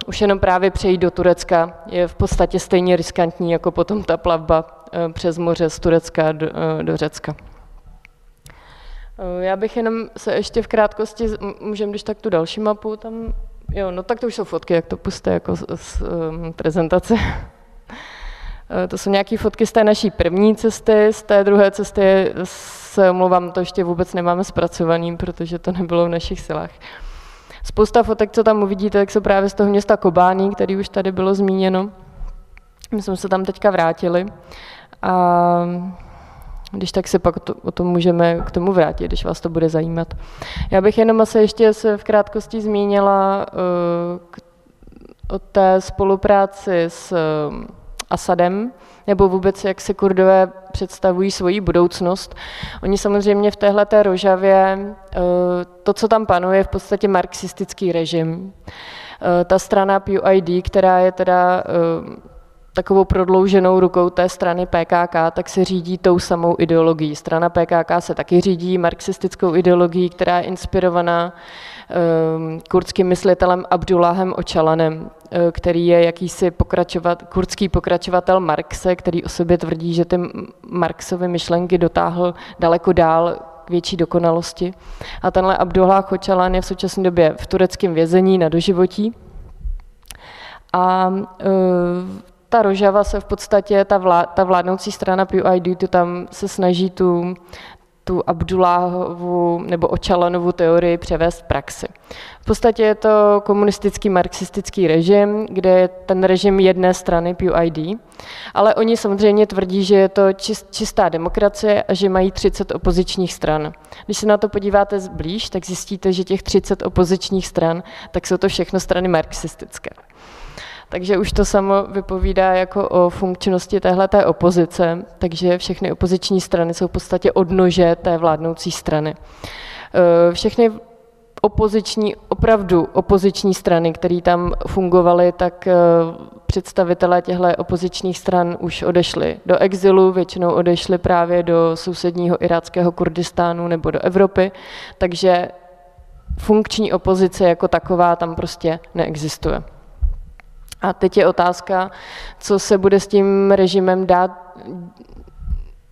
už jenom právě přejít do Turecka, je v podstatě stejně riskantní jako potom ta plavba eh, přes moře z Turecka do, eh, do Řecka. Eh, já bych jenom se ještě v krátkosti, můžeme když tak tu další mapu tam, jo, no tak to už jsou fotky, jak to puste jako z, z um, prezentace. Eh, to jsou nějaké fotky z té naší první cesty, z té druhé cesty se omlouvám, to ještě vůbec nemáme zpracovaný, protože to nebylo v našich silách. Spousta fotek, co tam uvidíte, tak jsou právě z toho města Kobání, který už tady bylo zmíněno. My jsme se tam teďka vrátili. A když tak se pak to, o tom můžeme k tomu vrátit, když vás to bude zajímat. Já bych jenom asi ještě se v krátkosti zmínila uh, o té spolupráci s uh, Asadem, nebo vůbec jak se kurdové představují svoji budoucnost. Oni samozřejmě v téhle té rožavě, uh, to, co tam panuje, je v podstatě marxistický režim. Ta strana PUID, která je teda takovou prodlouženou rukou té strany PKK, tak se řídí tou samou ideologií. Strana PKK se taky řídí marxistickou ideologií, která je inspirovaná kurdským myslitelem Abdullahem Očalanem, uh, který je jakýsi pokračovat, kurdský pokračovatel Marxe, který o sobě tvrdí, že ty Marxovy myšlenky dotáhl daleko dál k větší dokonalosti. A tenhle Abdullah Očalan je v současné době v tureckém vězení na doživotí. A uh, ta Rožava se v podstatě, ta, vlá, ta vládnoucí strana PUID, to tam se snaží tu, tu Abdullahovu nebo Očalanovu teorii převést v praxi. V podstatě je to komunistický marxistický režim, kde je ten režim jedné strany PUID, ale oni samozřejmě tvrdí, že je to čist, čistá demokracie a že mají 30 opozičních stran. Když se na to podíváte zblíž, tak zjistíte, že těch 30 opozičních stran, tak jsou to všechno strany marxistické. Takže už to samo vypovídá jako o funkčnosti téhleté opozice, takže všechny opoziční strany jsou v podstatě odnože té vládnoucí strany. E, všechny opoziční, opravdu opoziční strany, které tam fungovaly, tak e, představitelé těchto opozičních stran už odešli do exilu, většinou odešli právě do sousedního iráckého Kurdistánu nebo do Evropy, takže funkční opozice jako taková tam prostě neexistuje. A teď je otázka, co se bude s tím režimem dát,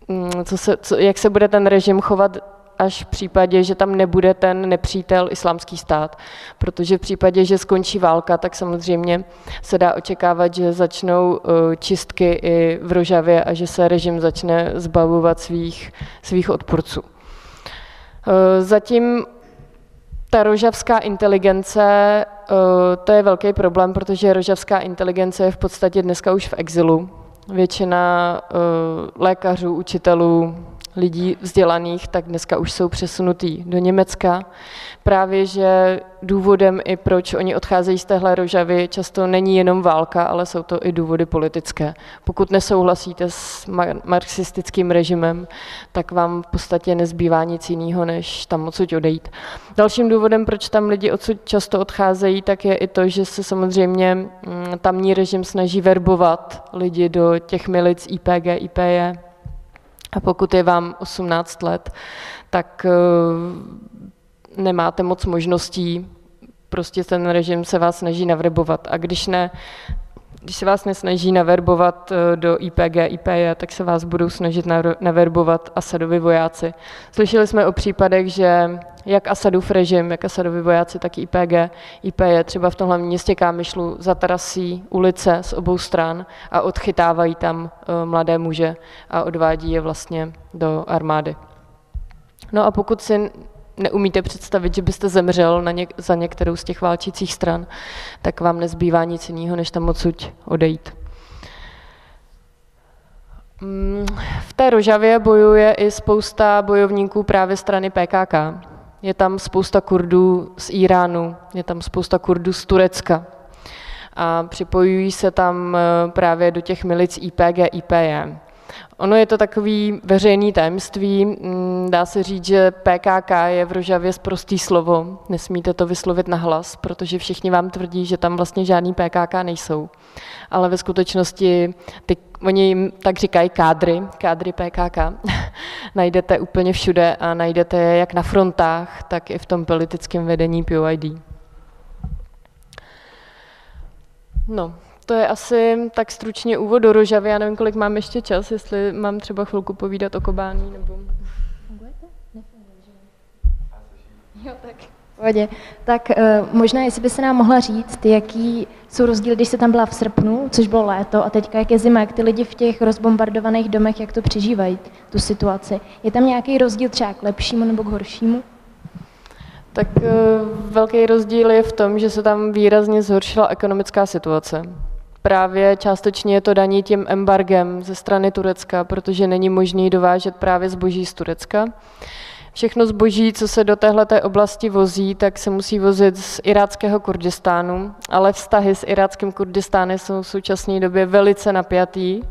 mm, co se, co, jak se bude ten režim chovat až v případě, že tam nebude ten nepřítel islámský stát. Protože v případě, že skončí válka, tak samozřejmě se dá očekávat, že začnou eh, čistky i v Rožavě a že se režim začne zbavovat svých, svých odporců. Eh, zatím ta rožavská inteligence, eh, to je velký problém, protože rožavská inteligence je v podstatě dneska už v exilu. Většina eh, lékařů, učitelů, lidí vzdělaných, tak dneska už jsou přesunutý do Německa. Právě, že důvodem i proč oni odcházejí z téhle rožavy často není jenom válka, ale jsou to i důvody politické. Pokud nesouhlasíte s marxistickým režimem, tak vám v podstatě nezbývá nic jiného, než tam odsud odejít. Dalším důvodem, proč tam lidi odsud často odcházejí, tak je i to, že se samozřejmě mm, tamní režim snaží verbovat lidi do těch milic IPG, IPE, a pokud je vám 18 let, tak eh, nemáte moc možností, prostě ten režim se vás snaží navrbovat. A když ne, když se vás nesnaží naverbovat eh, do IPG, IPE, tak se vás budou snažit naverbovat Asadovi vojáci. Slyšeli jsme o případech, že jak Asadův režim, jak Asadovi vojáci, tak IPG, IPE třeba v tomhle městě Kámyšlu zatarasí ulice z obou stran a odchytávají tam eh, mladé muže a odvádí je vlastně do armády. No a pokud si neumíte představit, že byste zemřel na něk- za některou z těch válčících stran, tak vám nezbývá nic jiného, než tam odsud odejít. Mm, v té Rožavě bojuje i spousta bojovníků právě strany PKK. Je tam spousta Kurdů z Iránu, je tam spousta Kurdů z Turecka. A připojují se tam eh, právě do těch milic IPG, IPJ. Ono je to takový veřejný tajemství. Mm, dá se říct, že PKK je v Rožavě zprostý slovo. Nesmíte to vyslovit na hlas, protože všichni vám tvrdí, že tam vlastně žádný PKK nejsou. Ale ve skutečnosti ty, oni jim tak říkají kádry, kádry PKK. najdete úplně všude a najdete je jak na frontách, tak i v tom politickém vedení POID. No, to je asi tak stručně úvod do Rožavy. Já nevím, kolik mám ještě čas, jestli mám třeba chvilku povídat o Kobání nebo... Jo, tak. Pohodě. Tak uh, možná, jestli by se nám mohla říct, jaký jsou rozdíly, když se tam byla v srpnu, což bylo léto, a teďka jak je zima, jak ty lidi v těch rozbombardovaných domech, jak to přežívají, tu situaci. Je tam nějaký rozdíl třeba k lepšímu nebo k horšímu? Tak eh, velký rozdíl je v tom, že se tam výrazně zhoršila ekonomická situace. Právě částečně je to daní tím embargem ze strany Turecka, protože není možné dovážet právě zboží z Turecka. Všechno zboží, co se do téhle oblasti vozí, tak se musí vozit z iráckého Kurdistánu, ale vztahy s iráckým Kurdistánem jsou v současné době velice napjatý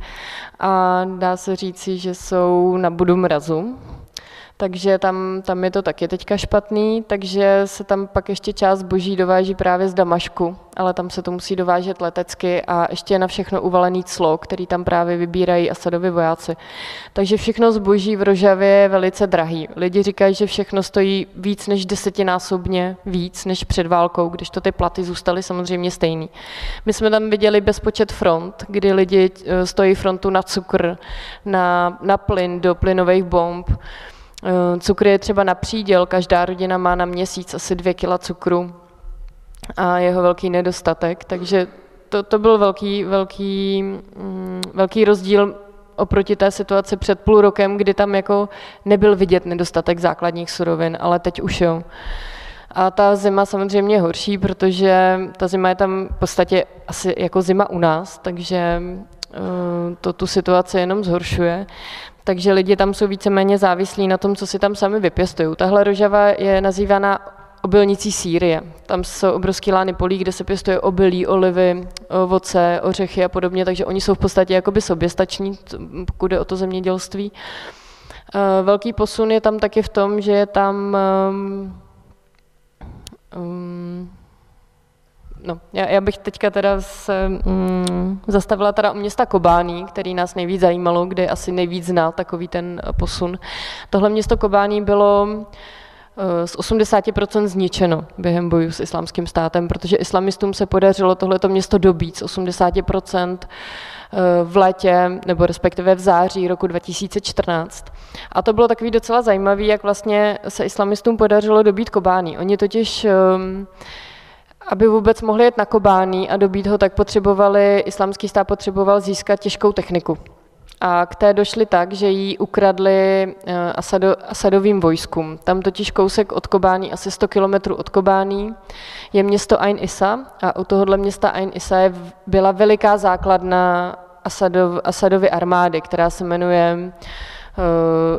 a dá se říci, že jsou na budu mrazu takže tam, tam je to taky teďka špatný, takže se tam pak ještě část boží dováží právě z Damašku, ale tam se to musí dovážet letecky a ještě je na všechno uvalený clo, který tam právě vybírají Asadovi vojáci. Takže všechno zboží v Rožavě je velice drahý. Lidi říkají, že všechno stojí víc než desetinásobně víc než před válkou, když to ty platy zůstaly samozřejmě stejný. My jsme tam viděli bezpočet front, kdy lidi eh, stojí frontu na cukr, na, na plyn, do plynových bomb, cukr je třeba na příděl, každá rodina má na měsíc asi dvě kila cukru a jeho velký nedostatek, takže to, to byl velký, velký, mm, velký rozdíl oproti té situaci před půl rokem, kdy tam jako nebyl vidět nedostatek základních surovin, ale teď už jo. A ta zima samozřejmě je horší, protože ta zima je tam v podstatě asi jako zima u nás, takže eh, to tu situaci jenom zhoršuje takže lidi tam jsou víceméně závislí na tom, co si tam sami vypěstují. Tahle rožava je nazývána obilnicí Sýrie. Tam jsou obrovské lány polí, kde se pěstuje obilí, olivy, ovoce, ořechy a podobně, takže oni jsou v podstatě jakoby soběstační, pokud jde o to zemědělství. Eh, velký posun je tam taky v tom, že je tam um, No, já, já bych teďka teda se mm, zastavila teda u města Kobání, který nás nejvíc zajímalo, kde asi nejvíc znal takový ten posun. Tohle město Kobání bylo eh, z 80% zničeno během bojů s islámským státem, protože islamistům se podařilo tohleto město dobít z 80% eh, v létě, nebo respektive v září roku 2014. A to bylo takový docela zajímavý, jak vlastně se islamistům podařilo dobít Kobání. Oni totiž um, aby vůbec mohli jet na Kobání a dobít ho, tak potřebovali, islamský stát potřeboval získat těžkou techniku. A k té došli tak, že ji ukradli eh, Asado, Asadovým vojskům. Tam totiž kousek od Kobání, asi 100 kilometrů od Kobání, je město Ain Isa a u tohohle města Ain Isa je, byla veliká základna Asadov, Asadovy armády, která se jmenuje Eh,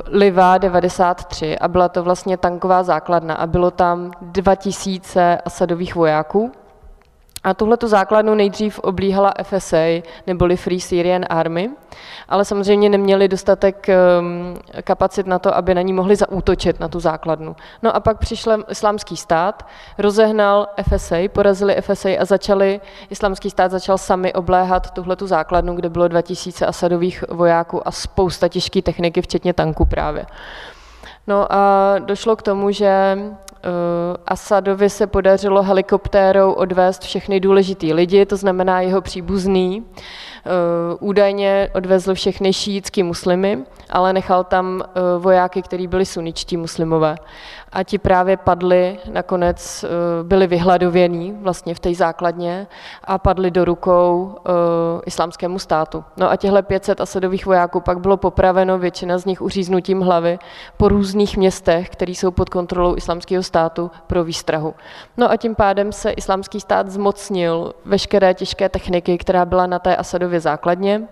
Liva 93 a byla to vlastně tanková základna a bylo tam 2000 asadových vojáků. A tuhleto základnu nejdřív oblíhala FSA, neboli Free Syrian Army, ale samozřejmě neměli dostatek ehm, kapacit na to, aby na ní mohli zaútočit na tu základnu. No a pak přišel islámský stát, rozehnal FSA, porazili FSA a začali, islámský stát začal sami obléhat tuhle tu základnu, kde bylo 2000 asadových vojáků a spousta těžké techniky, včetně tanků právě. No a došlo k tomu, že Eh, Asadovi se podařilo helikoptérou odvést všechny důležitý lidi, to znamená jeho příbuzný. Eh, údajně odvezl všechny šíitský muslimy, ale nechal tam eh, vojáky, kteří byli suničtí muslimové a ti právě padli, nakonec eh, byli vyhladovění vlastně v té základně a padli do rukou uh, islámskému státu. No a těchto 500 asadových vojáků pak bylo popraveno, většina z nich uříznutím hlavy po různých městech, které jsou pod kontrolou islámského státu pro výstrahu. No a tím pádem se islámský stát zmocnil veškeré těžké techniky, která byla na té Asadově základně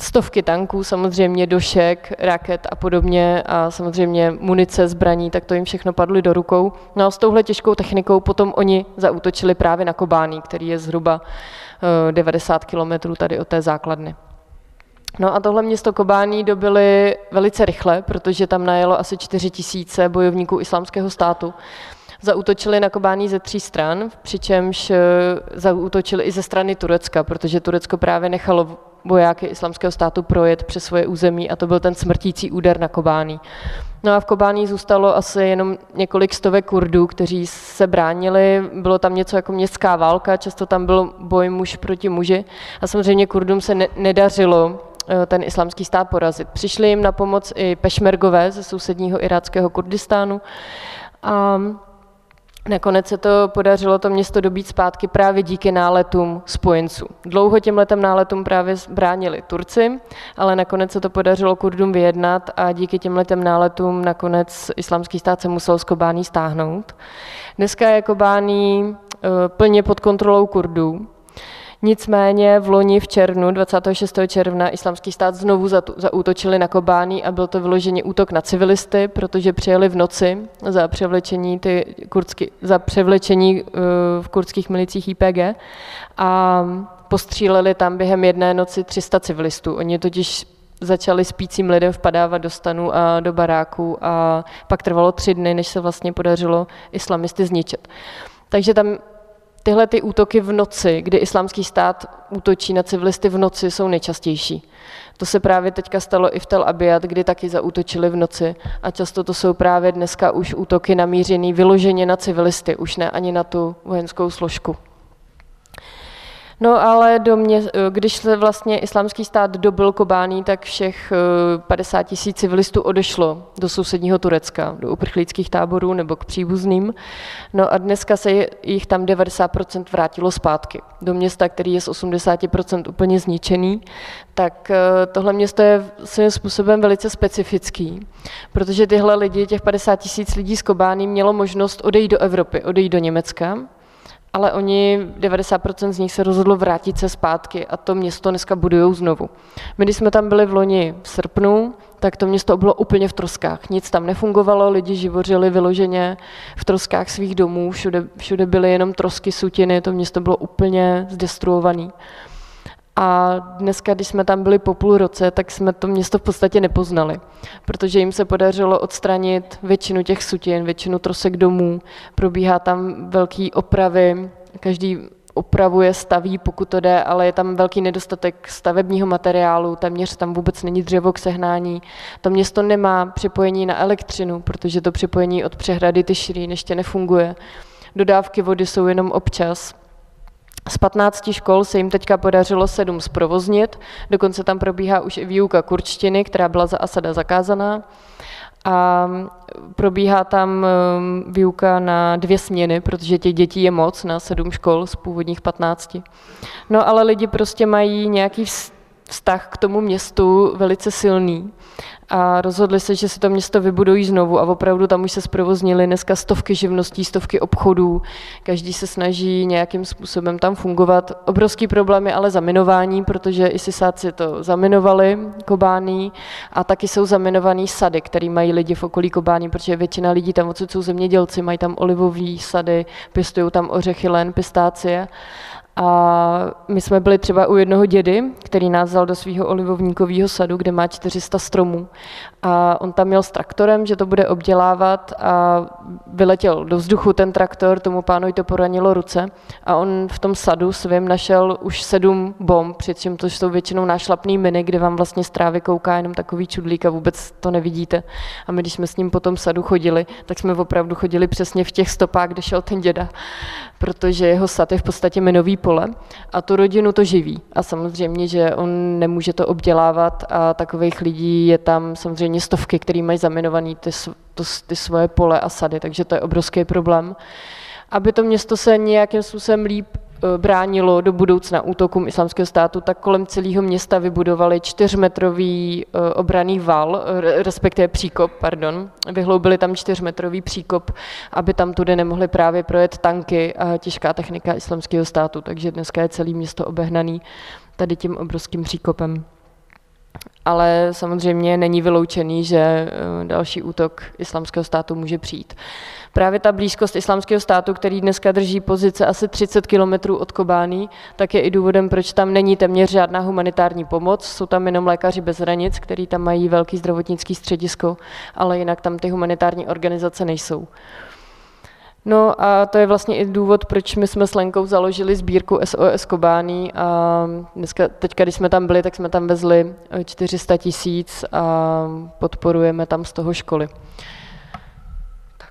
stovky tanků, samozřejmě došek, raket a podobně a samozřejmě munice, zbraní, tak to jim všechno padly do rukou. No a s touhle těžkou technikou potom oni zaútočili právě na Kobání, který je zhruba 90 eh, kilometrů tady od té základny. No a tohle město Kobání dobili velice rychle, protože tam najelo asi 4 tisíce bojovníků islámského státu. Zautočili na Kobání ze tří stran, přičemž eh, zautočili i ze strany Turecka, protože Turecko právě nechalo vojáky islamského státu projet přes svoje území a to byl ten smrtící úder na Kobání. No a v Kobání zůstalo asi jenom několik stovek Kurdů, kteří se bránili. Bylo tam něco jako městská válka, často tam byl boj muž proti muži a samozřejmě Kurdům se ne- nedařilo eh, ten islamský stát porazit. Přišli jim na pomoc i pešmergové ze sousedního iráckého Kurdistánu a Nakonec se to podařilo to město dobít zpátky právě díky náletům spojenců. Dlouho těm letem náletům právě bránili Turci, ale nakonec se to podařilo Kurdům vyjednat a díky těm letem náletům nakonec islamský stát se musel z Kobání stáhnout. Dneska je Kobání eh, plně pod kontrolou Kurdů Nicméně v loni v červnu, 26. června, islamský stát znovu zaútočili na Kobány a byl to vyloženě útok na civilisty, protože přijeli v noci za převlečení, ty kurdsky, za převlečení uh, v kurdských milicích IPG a postříleli tam během jedné noci 300 civilistů. Oni totiž začali spícím lidem vpadávat do stanu a do baráků a pak trvalo tři dny, než se vlastně podařilo islamisty zničit. Takže tam tyhle ty útoky v noci, kdy islámský stát útočí na civilisty v noci, jsou nejčastější. To se právě teďka stalo i v Tel Abyad, kdy taky zaútočili v noci. A často to jsou právě dneska už útoky namířený vyloženě na civilisty, už ne ani na tu vojenskou složku. No ale do mě, když se vlastně islámský stát dobil Kobání, tak všech 50 eh, tisíc civilistů odešlo do sousedního Turecka, do uprchlíckých táborů nebo k příbuzným. No a dneska se jich tam 90% vrátilo zpátky do města, který je z 80% úplně zničený. Tak eh, tohle město je svým způsobem velice specifický, protože tyhle lidi, těch 50 tisíc lidí z Kobány, mělo možnost odejít do Evropy, odejít do Německa, ale oni, 90% z nich se rozhodlo vrátit se zpátky a to město dneska budujou znovu. My, když jsme tam byli v loni v srpnu, tak to město bylo úplně v troskách. Nic tam nefungovalo, lidi živořili vyloženě v troskách svých domů, všude, všude byly jenom trosky, sutiny, to město bylo úplně zdestruované. A dneska, když jsme tam byli po půl roce, tak jsme to město v podstatě nepoznali, protože jim se podařilo odstranit většinu těch sutin, většinu trosek domů, probíhá tam velký opravy, každý opravuje, staví, pokud to jde, ale je tam velký nedostatek stavebního materiálu, téměř tam vůbec není dřevo k sehnání. To město nemá připojení na elektřinu, protože to připojení od přehrady Tyšrín ještě nefunguje. Dodávky vody jsou jenom občas. Z 15 škol se jim teďka podařilo sedm zprovoznit, dokonce tam probíhá už i výuka kurčtiny, která byla za Asada zakázaná. A probíhá tam um, výuka na dvě směny, protože těch dětí je moc na sedm škol z původních 15. No ale lidi prostě mají nějaký vztah k tomu městu velice silný a rozhodli se, že si to město vybudují znovu a opravdu tam už se zprovoznili dneska stovky živností, stovky obchodů, každý se snaží nějakým způsobem tam fungovat. Obrovský problém je ale zaminování, protože i sisáci to zaminovali, Kobání, a taky jsou zaminovaný sady, které mají lidi v okolí Kobání, protože většina lidí tam odsud jsou zemědělci, mají tam olivové sady, pěstují tam ořechy, len, pistácie a my jsme byli třeba u jednoho dědy, který nás vzal do svého olivovníkového sadu, kde má 400 stromů. A on tam měl s traktorem, že to bude obdělávat a vyletěl do vzduchu ten traktor, tomu pánovi to poranilo ruce a on v tom sadu svým našel už sedm bomb, přičem to jsou většinou nášlapný miny, kde vám vlastně strávy kouká jenom takový čudlík a vůbec to nevidíte. A my, když jsme s ním po tom sadu chodili, tak jsme opravdu chodili přesně v těch stopách, kde šel ten děda, protože jeho sad je v podstatě minový pole a tu rodinu to živí. A samozřejmě, že on nemůže to obdělávat a takových lidí je tam samozřejmě stovky, který mají zaminovaný ty, to, ty svoje pole a sady, takže to je obrovský problém. Aby to město se nějakým způsobem líp bránilo do budoucna útokům islamského státu, tak kolem celého města vybudovali čtyřmetrový e, obraný val, respektive příkop, pardon. Vyhloubili tam čtyřmetrový příkop, aby tam tudy nemohly právě projet tanky a těžká technika islamského státu, takže dneska je celé město obehnaný tady tím obrovským příkopem ale samozřejmě není vyloučený, že eh, další útok islamského státu může přijít. Právě ta blízkost islamského státu, který dneska drží pozice asi 30 kilometrů od Kobány, tak je i důvodem, proč tam není téměř žádná humanitární pomoc. Jsou tam jenom lékaři bez hranic, který tam mají velký zdravotnický středisko, ale jinak tam ty humanitární organizace nejsou. No a to je vlastně i důvod, proč my jsme s Lenkou založili sbírku SOS Kobání a dneska, teďka, když jsme tam byli, tak jsme tam vezli 400 tisíc a podporujeme tam z toho školy. Tak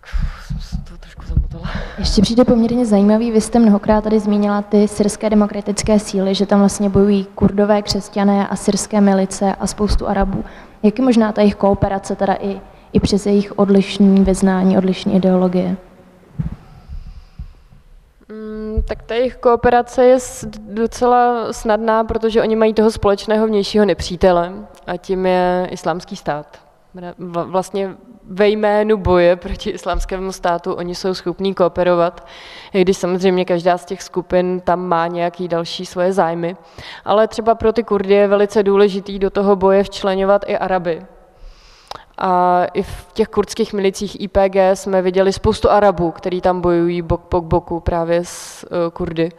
jsem to trošku zamotala. Ještě přijde poměrně zajímavý, vy jste mnohokrát tady zmínila ty syrské demokratické síly, že tam vlastně bojují kurdové, křesťané a syrské milice a spoustu Arabů. Jak je možná ta jejich kooperace teda i, i přes jejich odlišní vyznání, odlišní ideologie? Mm, tak ta jejich kooperace je docela snadná, protože oni mají toho společného vnějšího nepřítele a tím je islámský stát. Vlastně ve jménu boje proti islámskému státu oni jsou schopní kooperovat, i když samozřejmě každá z těch skupin tam má nějaký další svoje zájmy. Ale třeba pro ty Kurdy je velice důležitý do toho boje včlenovat i Araby, a i v těch kurdských milicích IPG jsme viděli spoustu Arabů, kteří tam bojují bok po boku právě s uh, Kurdy.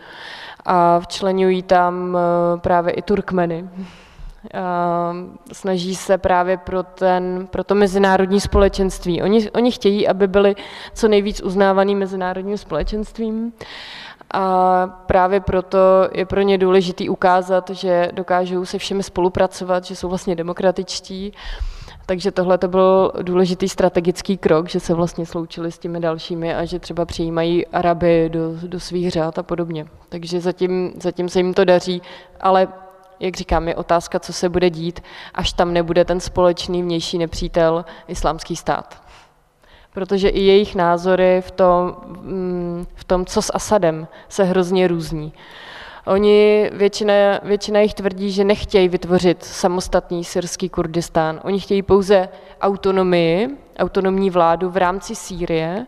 A včlenují tam uh, právě i Turkmeny. A snaží se právě pro, ten, pro to mezinárodní společenství. Oni, oni chtějí, aby byli co nejvíc uznávaný mezinárodním společenstvím. A právě proto je pro ně důležitý ukázat, že dokážou se všemi spolupracovat, že jsou vlastně demokratičtí takže tohle to byl důležitý strategický krok, že se vlastně sloučili s těmi dalšími a že třeba přijímají Araby do, do svých řád a podobně. Takže zatím, zatím se jim to daří, ale jak říkám, je otázka, co se bude dít, až tam nebude ten společný vnější nepřítel islámský stát. Protože i jejich názory v tom, mm, v tom co s Asadem, se hrozně různí. Oni, většina, většina jich tvrdí, že nechtějí vytvořit samostatný syrský Kurdistán. Oni chtějí pouze autonomii, autonomní vládu v rámci Sýrie,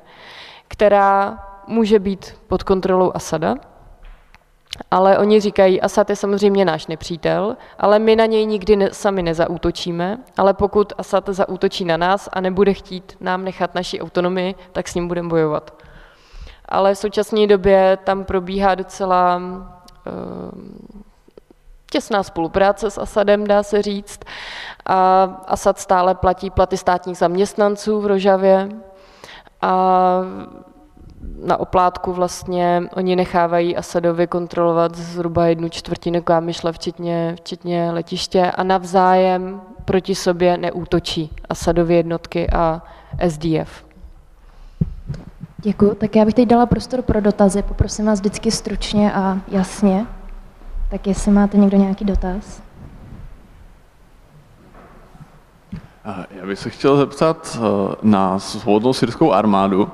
která může být pod kontrolou Asada, ale oni říkají, Asad je samozřejmě náš nepřítel, ale my na něj nikdy ne, sami nezautočíme, ale pokud Asad zautočí na nás a nebude chtít nám nechat naši autonomii, tak s ním budeme bojovat. Ale v současné době tam probíhá docela Ehm, těsná spolupráce s Asadem, dá se říct. A Asad stále platí platy státních zaměstnanců v Rožavě a na oplátku vlastně oni nechávají Asadovi kontrolovat zhruba jednu čtvrtinu Kámyšle, včetně, včetně letiště a navzájem proti sobě neútočí Asadovy jednotky a SDF. Děkuji. Tak já bych teď dala prostor pro dotazy. Poprosím vás vždycky stručně a jasně. Tak jestli máte někdo nějaký dotaz. Já bych se chtěl zeptat eh, na svobodnou syrskou armádu,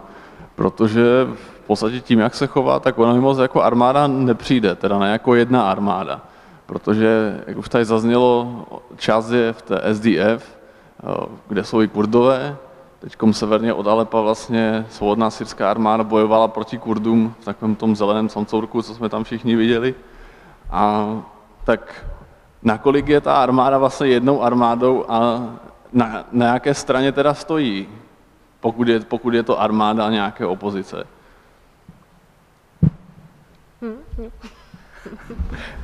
protože v podstatě tím, jak se chová, tak ona mi moc jako armáda nepřijde, teda ne jako jedna armáda. Protože, jak už tady zaznělo, část je v té SDF, eh, kde jsou i kurdové, Teď severně od Alepa vlastně svobodná syrská armáda bojovala proti Kurdům v takovém tom zeleném samcourku, co jsme tam všichni viděli. A tak nakolik je ta armáda vlastně jednou armádou a na, na jaké straně teda stojí, pokud je, pokud je to armáda nějaké opozice?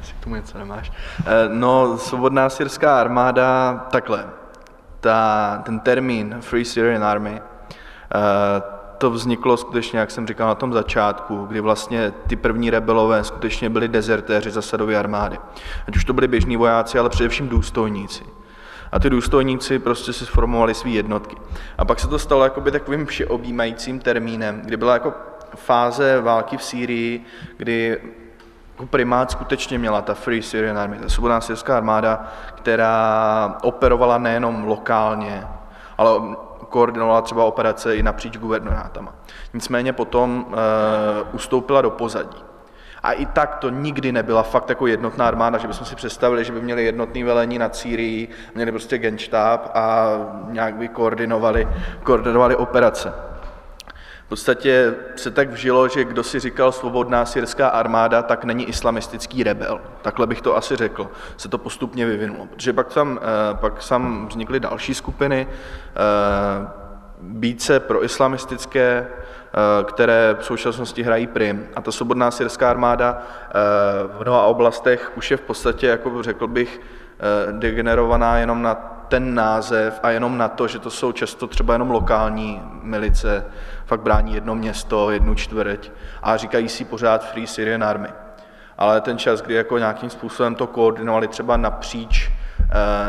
Asi k tomu něco nemáš. Eh, no, svobodná syrská armáda, takhle ta, ten termín Free Syrian Army, uh, to vzniklo skutečně, jak jsem říkal na tom začátku, kdy vlastně ty první rebelové skutečně byli dezertéři zasadové armády. Ať už to byli běžní vojáci, ale především důstojníci. A ty důstojníci prostě si sformovali své jednotky. A pak se to stalo jakoby takovým všeobjímajícím termínem, kdy byla jako fáze války v Sýrii, kdy jako primát skutečně měla ta Free Syrian Army, ta svobodná syrská armáda, která operovala nejenom lokálně, ale koordinovala třeba operace i napříč guvernorátama. Nicméně potom uh, ustoupila do pozadí. A i tak to nikdy nebyla fakt jako jednotná armáda, že bychom si představili, že by měli jednotný velení nad Sýrií, měli prostě genštáb a nějak by koordinovali, koordinovali operace. V podstatě se tak vžilo, že kdo si říkal svobodná syrská armáda, tak není islamistický rebel. Takhle bych to asi řekl. Se to postupně vyvinulo. Protože pak tam, eh, pak tam vznikly další skupiny, eh, více pro islamistické, které v současnosti hrají prim. A ta svobodná syrská armáda v mnoha oblastech už je v podstatě, jako řekl bych, degenerovaná jenom na ten název a jenom na to, že to jsou často třeba jenom lokální milice, fakt brání jedno město, jednu čtvrť a říkají si pořád Free Syrian Army. Ale ten čas, kdy jako nějakým způsobem to koordinovali třeba napříč, eh,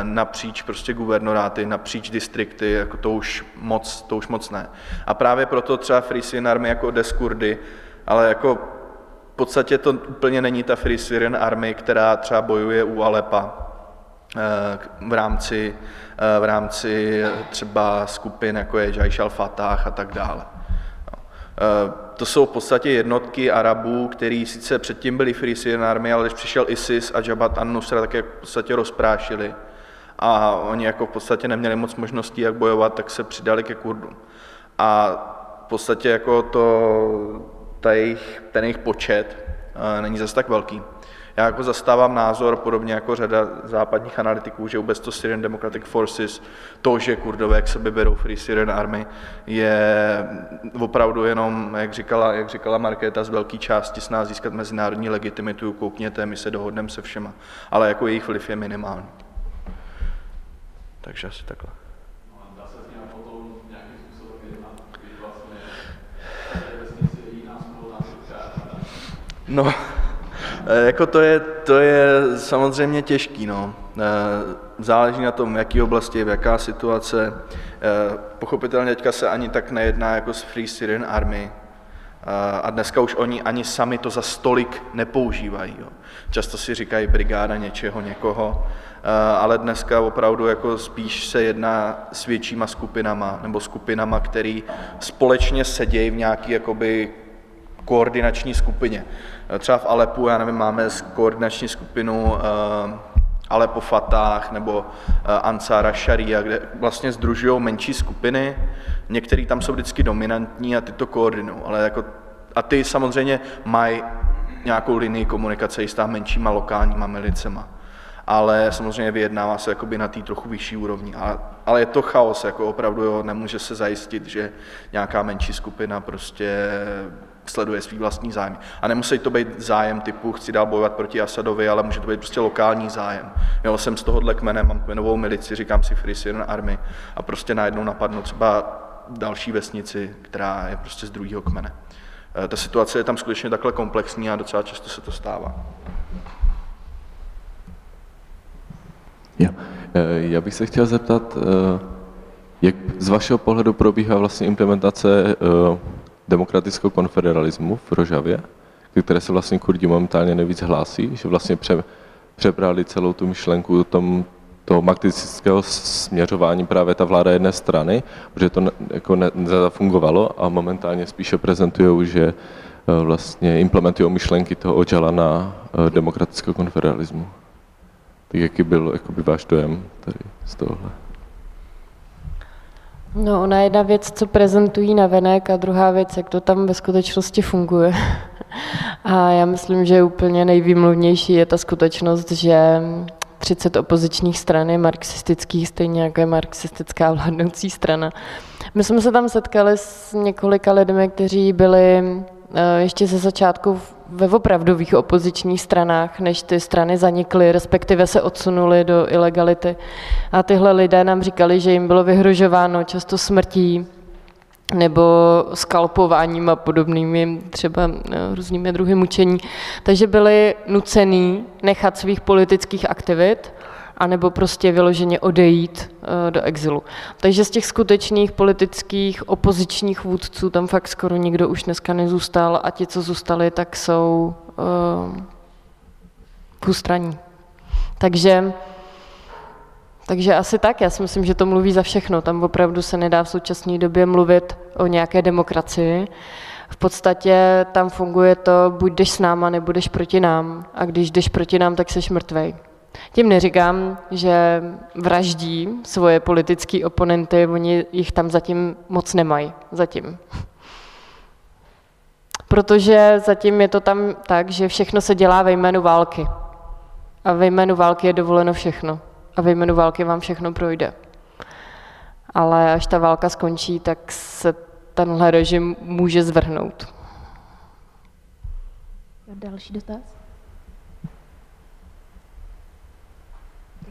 napříč prostě guvernoráty, napříč distrikty, jako to už moc, to už moc ne. A právě proto třeba Free Syrian Army jako jde z Kurdy, ale jako v podstatě to úplně není ta Free Syrian Army, která třeba bojuje u Alepa, eh, v rámci, eh, v rámci třeba skupin, jako je Jaish al-Fatah a tak dále. To jsou v podstatě jednotky Arabů, který sice předtím byli Army, ale když přišel ISIS a Jabhat an-Nusra, tak je v podstatě rozprášili. A oni jako v podstatě neměli moc možností, jak bojovat, tak se přidali ke Kurdům. A v podstatě jako to, ta jejich, ten jejich počet není zase tak velký. Já jako zastávám názor, podobně jako řada západních analytiků, že vůbec to Syrian Democratic Forces, to, že kurdové jak sebe berou Free Syrian Army, je opravdu jenom, jak říkala, jak říkala Markéta, z velké části s nás získat mezinárodní legitimitu, koukněte, my se dohodneme se všema. Ale jako jejich vliv je minimální. Takže asi takhle. No, jako to je, to je samozřejmě těžký, no. Eh, záleží na tom, v jaký oblasti, v jaká situace. Eh, pochopitelně teďka se ani tak nejedná jako s Free Syrian Army, a dneska už oni ani sami to za stolik nepoužívají. Jo. Často si říkají brigáda něčeho, někoho, ale dneska opravdu jako spíš se jedná s většíma skupinama, nebo skupinama, který společně sedějí v nějaký jakoby koordinační skupině. Třeba v Alepu, já nevím, máme koordinační skupinu eh, Alepo Fatah nebo eh, Ansara Sharia, kde vlastně združují menší skupiny, některé tam jsou vždycky dominantní a ty to koordinují, ale jako, a ty samozřejmě mají nějakou linii komunikace i s menšíma lokálníma milicema. Ale samozřejmě vyjednává se jakoby na té trochu vyšší úrovni. Ale, ale je to chaos, jako opravdu jo, nemůže se zajistit, že nějaká menší skupina prostě sleduje svý vlastní zájem. A nemusí to být zájem typu chci dál bojovat proti Asadovi, ale může to být prostě lokální zájem. Jo, jsem z tohohle kmene, mám kmenovou milici, říkám si Free Syrian Army a prostě najednou napadnu třeba další vesnici, která je prostě z druhého kmene. Eh, ta situace je tam skutečně takhle komplexní a docela často se to stává. Já, eh, já bych se chtěl zeptat, eh, jak z vašeho pohledu probíhá vlastně implementace demokratického konfederalismu v Rožavě, které se vlastně Kurdi momentálně nejvíc hlásí, že vlastně pře, přebrali celou tu myšlenku tom, toho marxistického směřování právě ta vláda jedné strany, protože to jako ne, nezafungovalo a momentálně spíše prezentují, že eh, vlastně implementují myšlenky toho Ojala na eh, demokratického konfederalismu. Tak jaký byl jakoby, váš dojem tady z tohohle? No, ona jedna věc, co prezentují na venek a druhá věc, jak to tam ve skutečnosti funguje. A já myslím, že úplně nejvýmluvnější je ta skutečnost, že 30 opozičních stran je marxistických, stejně jako je marxistická vládnoucí strana. My jsme se tam setkali s několika lidmi, kteří byli ještě ze začátku ve opravdových opozičních stranách, než ty strany zanikly, respektive se odsunuly do ilegality. A tyhle lidé nám říkali, že jim bylo vyhrožováno často smrtí nebo skalpováním a podobnými třeba eh, různými druhy mučení. Takže byli nucený nechat svých politických aktivit anebo prostě vyloženě odejít eh, do exilu. Takže z těch skutečných politických opozičních vůdců tam fakt skoro nikdo už dneska nezůstal a ti, co zůstali, tak jsou uh, Takže takže asi tak, já si myslím, že to mluví za všechno. Tam opravdu se nedá v současné době mluvit o nějaké demokracii. V podstatě tam funguje to, buď jdeš s náma, nebo jdeš proti nám. A když jdeš proti nám, tak jsi mrtvej. Tím neříkám, že vraždí svoje politické oponenty, oni jich tam zatím moc nemají. Zatím. Protože zatím je to tam tak, že všechno se dělá ve jménu války. A ve jménu války je dovoleno všechno. A ve jménu války vám všechno projde. Ale až ta válka skončí, tak se tenhle režim může zvrhnout. Další dotaz?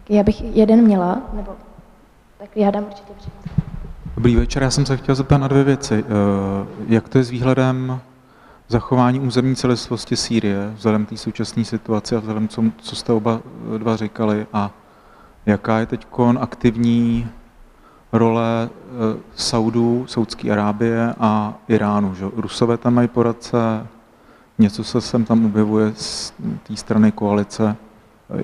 Já bych jeden měla, nebo tak já dám určitě přednost. Dobrý večer, já jsem se chtěl zeptat na dvě věci. Eh, jak to je s výhledem zachování územní celistvosti Sýrie, vzhledem té současné situaci a vzhledem, co, co jste oba dva říkali, a jaká je teď aktivní role eh, Saudu, Saudské Arábie a Iránu. Že? Rusové tam mají poradce, něco se sem tam objevuje z té strany koalice.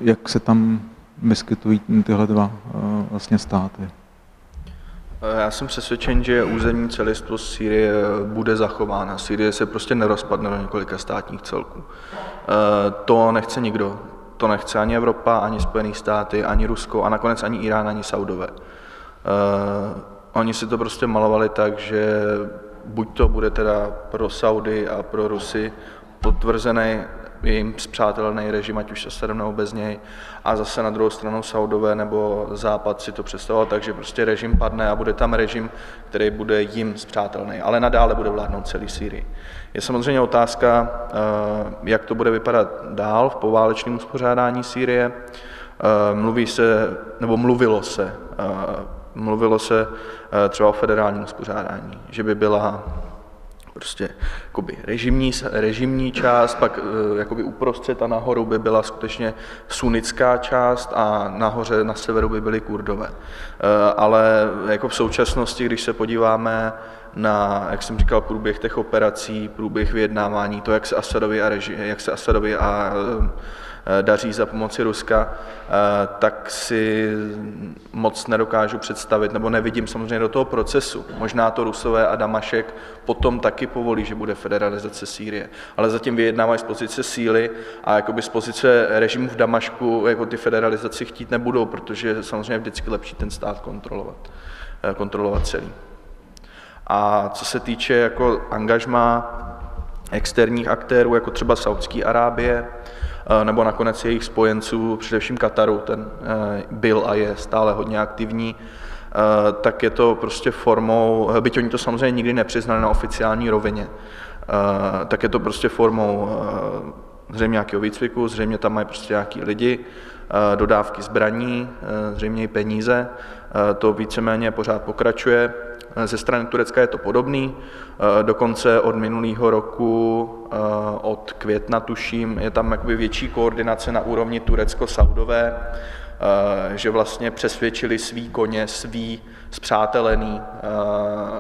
Jak se tam vyskytují tyhle dva eh, vlastně státy? Já jsem přesvědčen, že územní celistvost Sýrie bude zachována. Sýrie se prostě nerozpadne do několika státních celků. To nechce nikdo. To nechce ani Evropa, ani Spojené státy, ani Rusko a nakonec ani Irán, ani Saudové. Oni si to prostě malovali tak, že buď to bude teda pro Saudy a pro Rusy potvrzený jim zpřátelný režim, ať už se sedem nebo bez něj. A zase na druhou stranu Saudové nebo Západ si to představoval tak, že prostě režim padne a bude tam režim, který bude jim zpřátelný, ale nadále bude vládnout celý Sýrii. Je samozřejmě otázka, eh, jak to bude vypadat dál v poválečném uspořádání Sýrie. Eh, mluví se, nebo mluvilo se, eh, mluvilo se třeba o federálním uspořádání, že by byla prostě jakoby režimní, režimní část, pak eh, jakoby uprostřed a nahoru by byla skutečně sunická část a nahoře na severu by byly kurdové. Eh, ale jako v současnosti, když se podíváme na, jak jsem říkal, průběh těch operací, průběh vyjednávání, to, jak se Asadovi a, reži, jak se Asadovi a Eh, daří za pomoci Ruska, eh, tak si moc nedokážu představit, nebo nevidím samozřejmě do toho procesu. Možná to Rusové a Damašek potom taky povolí, že bude federalizace Sýrie, ale zatím vyjednávají z pozice síly a jakoby z pozice režimu v Damašku jako ty federalizaci chtít nebudou, protože samozřejmě vždycky lepší ten stát kontrolovat, eh, kontrolovat celý. A co se týče jako angažma externích aktérů, jako třeba Saudské Arábie, Eh, nebo nakonec jejich spojenců, především Kataru, ten eh, byl a je stále hodně aktivní, eh, tak je to prostě formou, byť oni to samozřejmě nikdy nepřiznali na oficiální rovině, tak je to prostě formou zřejmě nějakého výcviku, zřejmě tam mají prostě nějaký lidi, dodávky zbraní, zřejmě i peníze, to víceméně pořád pokračuje. Ze strany Turecka je to podobný, dokonce od minulého roku, od května tuším, je tam jakoby větší koordinace na úrovni Turecko-Saudové, že vlastně přesvědčili svý koně, svý zpřátelený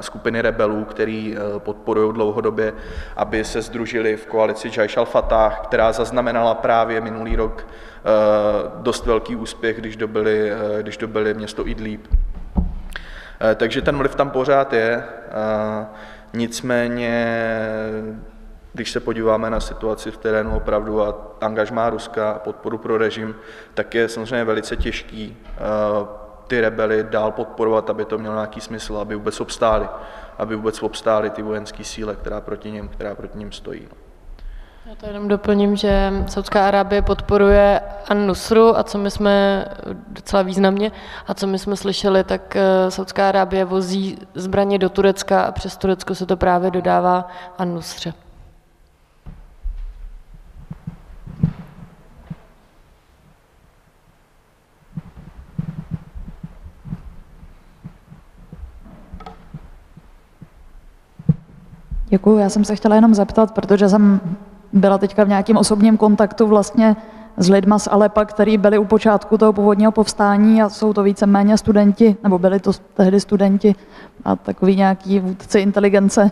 skupiny rebelů, který podporují dlouhodobě, aby se združili v koalici Jaish al-Fatah, která zaznamenala právě minulý rok dost velký úspěch, když dobili, když dobili město Idlib. Eh, takže ten vliv tam pořád je. Nicméně, když se podíváme na situaci v terénu opravdu a angažmá Ruska a podporu pro režim, tak je samozřejmě velice těžký eh, ty rebely dál podporovat, aby to mělo nějaký smysl, aby vůbec obstáli, aby vůbec obstáli ty vojenské síle, která proti ním, která proti ním stojí. Já to jenom doplním, že Saudská Arábie podporuje An-Nusru a co my jsme docela významně a co my jsme slyšeli, tak eh, Saudská Arábie vozí zbraně do Turecka a přes Turecko se to právě dodává An-Nusře. Děkuji, já jsem se chtěla jenom zeptat, protože jsem byla teďka v nějakém osobním kontaktu vlastně s lidma z Alepa, který byli u počátku toho původního povstání a jsou to víceméně studenti, nebo byli to tehdy studenti a takový nějaký vůdci inteligence.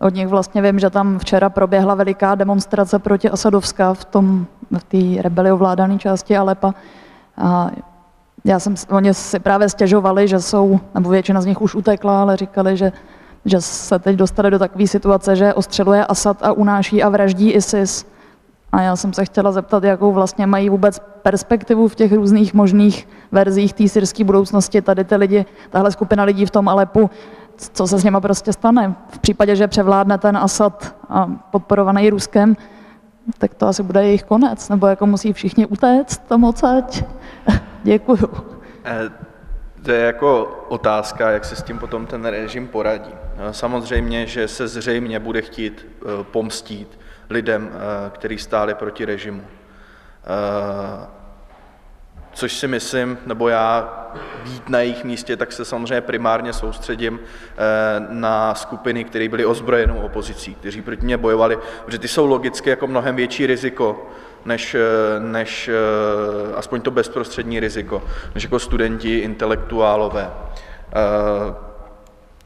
Od nich vlastně vím, že tam včera proběhla veliká demonstrace proti Asadovska v tom, v té rebeli ovládané části Alepa. A já jsem, oni si právě stěžovali, že jsou, nebo většina z nich už utekla, ale říkali, že že se teď dostali do takové situace, že ostřeluje Asad a unáší a vraždí ISIS. A já jsem se chtěla zeptat, jakou vlastně mají vůbec perspektivu v těch různých možných verzích té syrské budoucnosti. Tady ty lidi, tahle skupina lidí v tom Alepu, co se s nimi prostě stane. V případě, že převládne ten Asad a podporovaný Ruskem, tak to asi bude jejich konec, nebo jako musí všichni utéct tam odsaď. Děkuju. To je jako otázka, jak se s tím potom ten režim poradí. Eh, samozřejmě, že se zřejmě bude chtít eh, pomstít lidem, eh, kteří stáli proti režimu. Což si myslím, nebo já být na jejich místě, tak se samozřejmě primárně soustředím na skupiny, které byly ozbrojenou opozicí, kteří proti ně bojovali, protože ty jsou logicky jako mnohem větší riziko, než, než aspoň to bezprostřední riziko, než jako studenti, intelektuálové.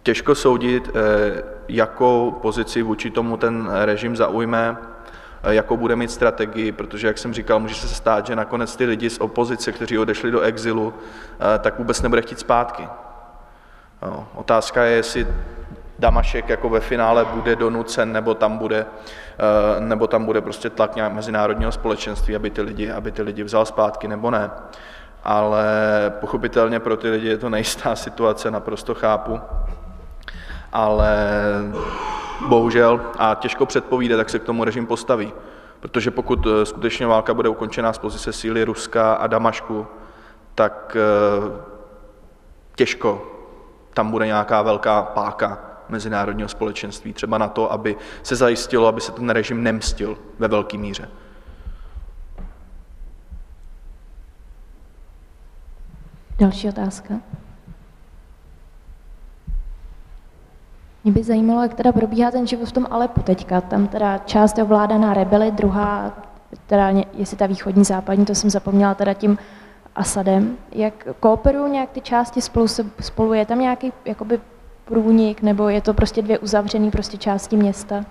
Těžko soudit, eh, jakou pozici vůči tomu ten režim zaujme, eh, jakou bude mít strategii, protože, jak jsem říkal, může se stát, že nakonec ty lidi z opozice, kteří odešli do exilu, eh, tak vůbec nebude chtít zpátky. Otázka je, jestli Damašek jako ve finále bude donucen, nebo tam bude, eh, nebo tam bude prostě tlak nějak mezinárodního společenství, aby ty lidi, aby ty lidi vzal zpátky, nebo ne. Ale pochopitelně pro ty lidi je to nejistá situace, naprosto chápu. Ale bohužel, a těžko předpovídat, jak se k tomu režim postaví. Protože pokud eh, skutečně válka bude ukončená z pozice síly Ruska a Damašku, tak eh, těžko tam bude nějaká velká páka mezinárodního společenství, třeba na to, aby se zajistilo, aby se ten režim nemstil ve velké míře. Další otázka. Mě by zajímalo, jak teda probíhá ten život v tom Alepu teďka. Tam teda část je ovládaná rebely, druhá, teda jestli ta východní, západní, to jsem zapomněla teda tím Asadem. Jak kooperují nějak ty části spolu, spolu je tam nějaký jakoby průnik, nebo je to prostě dvě uzavřené prostě části města?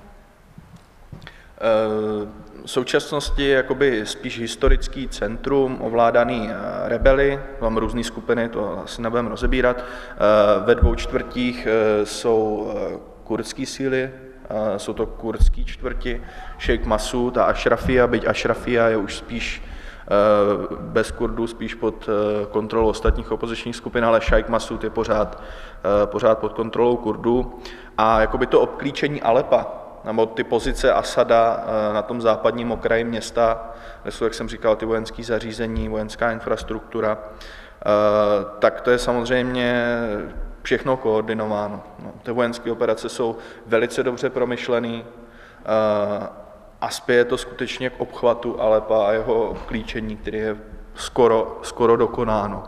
Eh, v současnosti je jakoby spíš historický centrum ovládaný eh, rebely, mám různé skupiny, to asi nebudeme rozebírat. Eh, ve dvou čtvrtích jsou kurdské síly, jsou to kurdské čtvrti, Sheikh Masud a Ashrafia, byť Ashrafia je už spíš bez Kurdů spíš pod kontrolou ostatních opozičních skupin, ale Sheikh Masud je pořád, pořád pod kontrolou Kurdů. A jakoby to obklíčení Alepa, nebo ty pozice Asada na tom západním okraji města, kde jsou, jak jsem říkal, ty vojenské zařízení, vojenská infrastruktura, tak to je samozřejmě všechno koordinováno. No, ty vojenské operace jsou velice dobře promyšlené a spěje to skutečně k obchvatu Alepa a jeho klíčení, který je skoro, skoro dokonáno.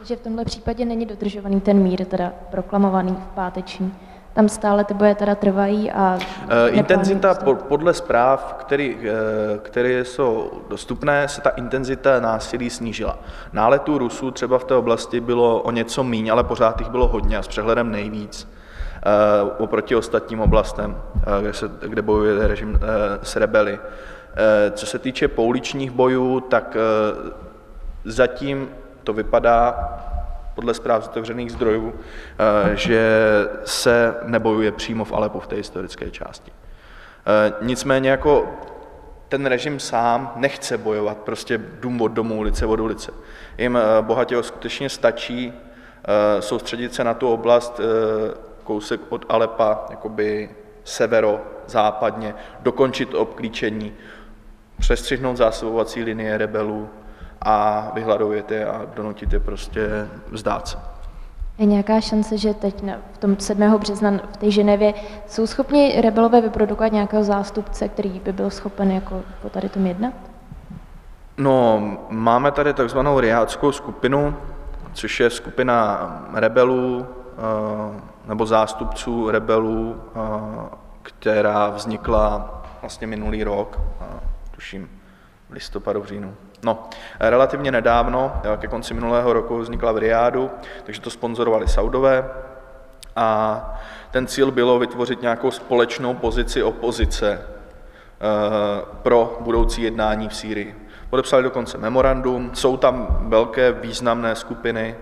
Takže v tomhle případě není dodržovaný ten mír, teda proklamovaný v páteční. Tam stále ty boje teda trvají a... Uh, intenzita podle zpráv, který, uh, které jsou dostupné, se ta intenzita násilí snížila. Náletů Rusů třeba v té oblasti bylo o něco míň, ale pořád jich bylo hodně a s přehledem nejvíc. Eh, oproti ostatním oblastem, eh, kde, se, kde bojuje režim eh, s rebely. Co se týče pouličních bojů, tak zatím to vypadá, podle zpráv z otevřených zdrojů, že se nebojuje přímo v Alepu v té historické části. Nicméně jako ten režim sám nechce bojovat prostě dům od domu, ulice od ulice. Jim bohatě skutečně stačí soustředit se na tu oblast kousek od Alepa, jakoby severo-západně, dokončit obklíčení, přestřihnout zásobovací linie rebelů a vyhladovat je a donutit je prostě vzdát se. Je nějaká šance, že teď na, v tom 7. března v té Ženevě jsou schopni rebelové vyprodukovat nějakého zástupce, který by byl schopen jako po tady tom jednat? No, máme tady takzvanou riádskou skupinu, což je skupina rebelů, eh, nebo zástupců rebelů, která vznikla vlastně minulý rok, tuším v listopadu, v říjnu. No, relativně nedávno, ke konci minulého roku vznikla v Riádu, takže to sponzorovali Saudové a ten cíl bylo vytvořit nějakou společnou pozici opozice pro budoucí jednání v Sýrii. Podepsali dokonce memorandum, jsou tam velké významné skupiny,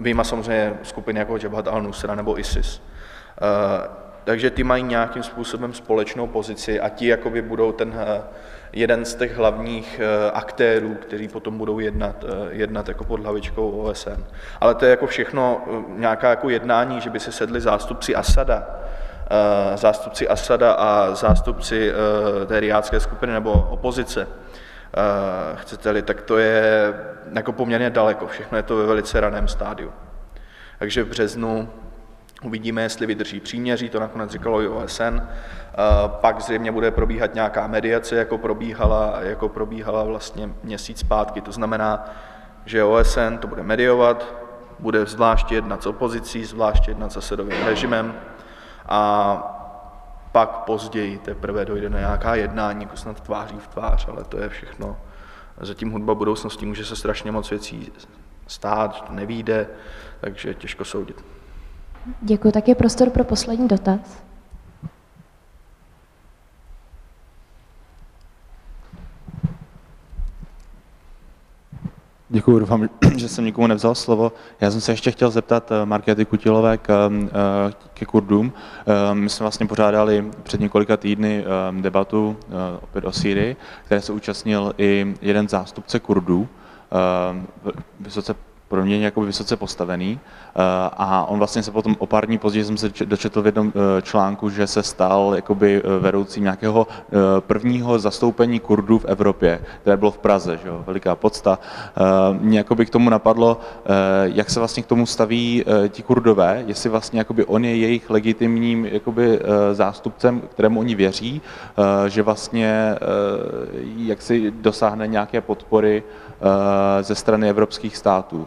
Vyjma samozřejmě skupiny jako Jabhat al-Nusra nebo ISIS. Eh, takže ty mají nějakým způsobem společnou pozici a ti jakoby budou ten eh, jeden z těch hlavních eh, aktérů, kteří potom budou jednat, jednat jako pod hlavičkou OSN. Ale to je jako všechno nějaká jako jednání, že by se sedli zástupci Asada, zástupci Asada a zástupci té riádské skupiny nebo opozice, chcete-li, tak to je jako poměrně daleko, všechno je to ve velice raném stádiu. Takže v březnu uvidíme, jestli vydrží příměří, to nakonec říkalo i OSN. Pak zřejmě bude probíhat nějaká mediace, jako probíhala, jako probíhala vlastně měsíc zpátky. To znamená, že OSN to bude mediovat, bude zvláště jednat s opozicí, zvláště jednat s Asadovým režimem a pak později teprve dojde na nějaká jednání, jako snad tváří v tvář, ale to je všechno Zatím hudba budoucnosti může se strašně moc věcí stát, nevíde, takže těžko soudit. Děkuji. Tak je prostor pro poslední dotaz. Děkuji, doufám, že jsem nikomu nevzal slovo. Já jsem se ještě chtěl zeptat eh, Markety Kutilové k, eh, ke Kurdům. Eh, my jsme vlastně pořádali před několika týdny debatu opět o Sýrii, které se účastnil i jeden zástupce Kurdů, vysoce pro mě jako vysoce postavený eh, a on vlastně se potom o pár dní později jsem se dočetl v jednom eh, článku, že se stal jakoby eh, vedoucím nějakého prvního zastoupení Kurdů v Evropě, které bylo v Praze, že jo, veliká podsta. Mě jakoby k tomu napadlo, jak se vlastně k tomu staví ti Kurdové, jestli vlastně jakoby on je jejich legitimním jakoby zástupcem, kterému oni věří, že vlastně jak si dosáhne nějaké podpory ze strany evropských států.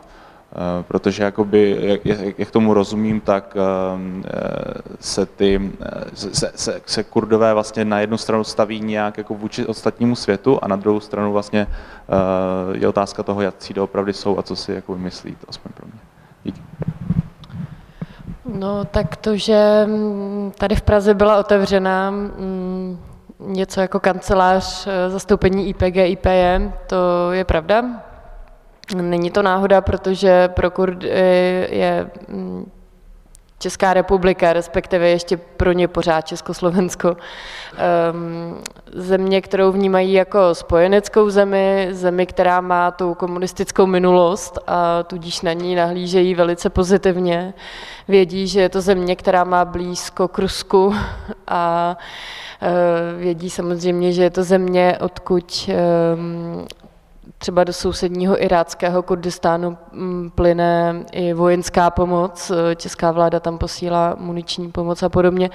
Eh, protože jakoby, jak, jak tomu rozumím, tak eh, se, ty, eh, se, se, se kurdové vlastně na jednu stranu staví nějak jako vůči ostatnímu světu a na druhou stranu vlastně je otázka toho, jak si doopravdy jsou a co si jako myslí, to aspoň pro mě. Díky. No tak to, že tady v Praze byla otevřena mm, něco jako kancelář zastoupení IPG, IPM, to je pravda. Není to náhoda, protože pro Kurdy je mm, Česká republika, respektive ještě pro ně pořád Československo, um, země, kterou vnímají jako spojeneckou zemi, zemi, která má tu komunistickou minulost a tudíž na ní nahlížejí velice pozitivně. Vědí, že je to země, která má blízko k Rusku a uh, vědí samozřejmě, že je to země, odkud um, třeba do sousedního iráckého Kurdistánu mm, plyne i vojenská pomoc, česká vláda tam posílá muniční pomoc a podobně.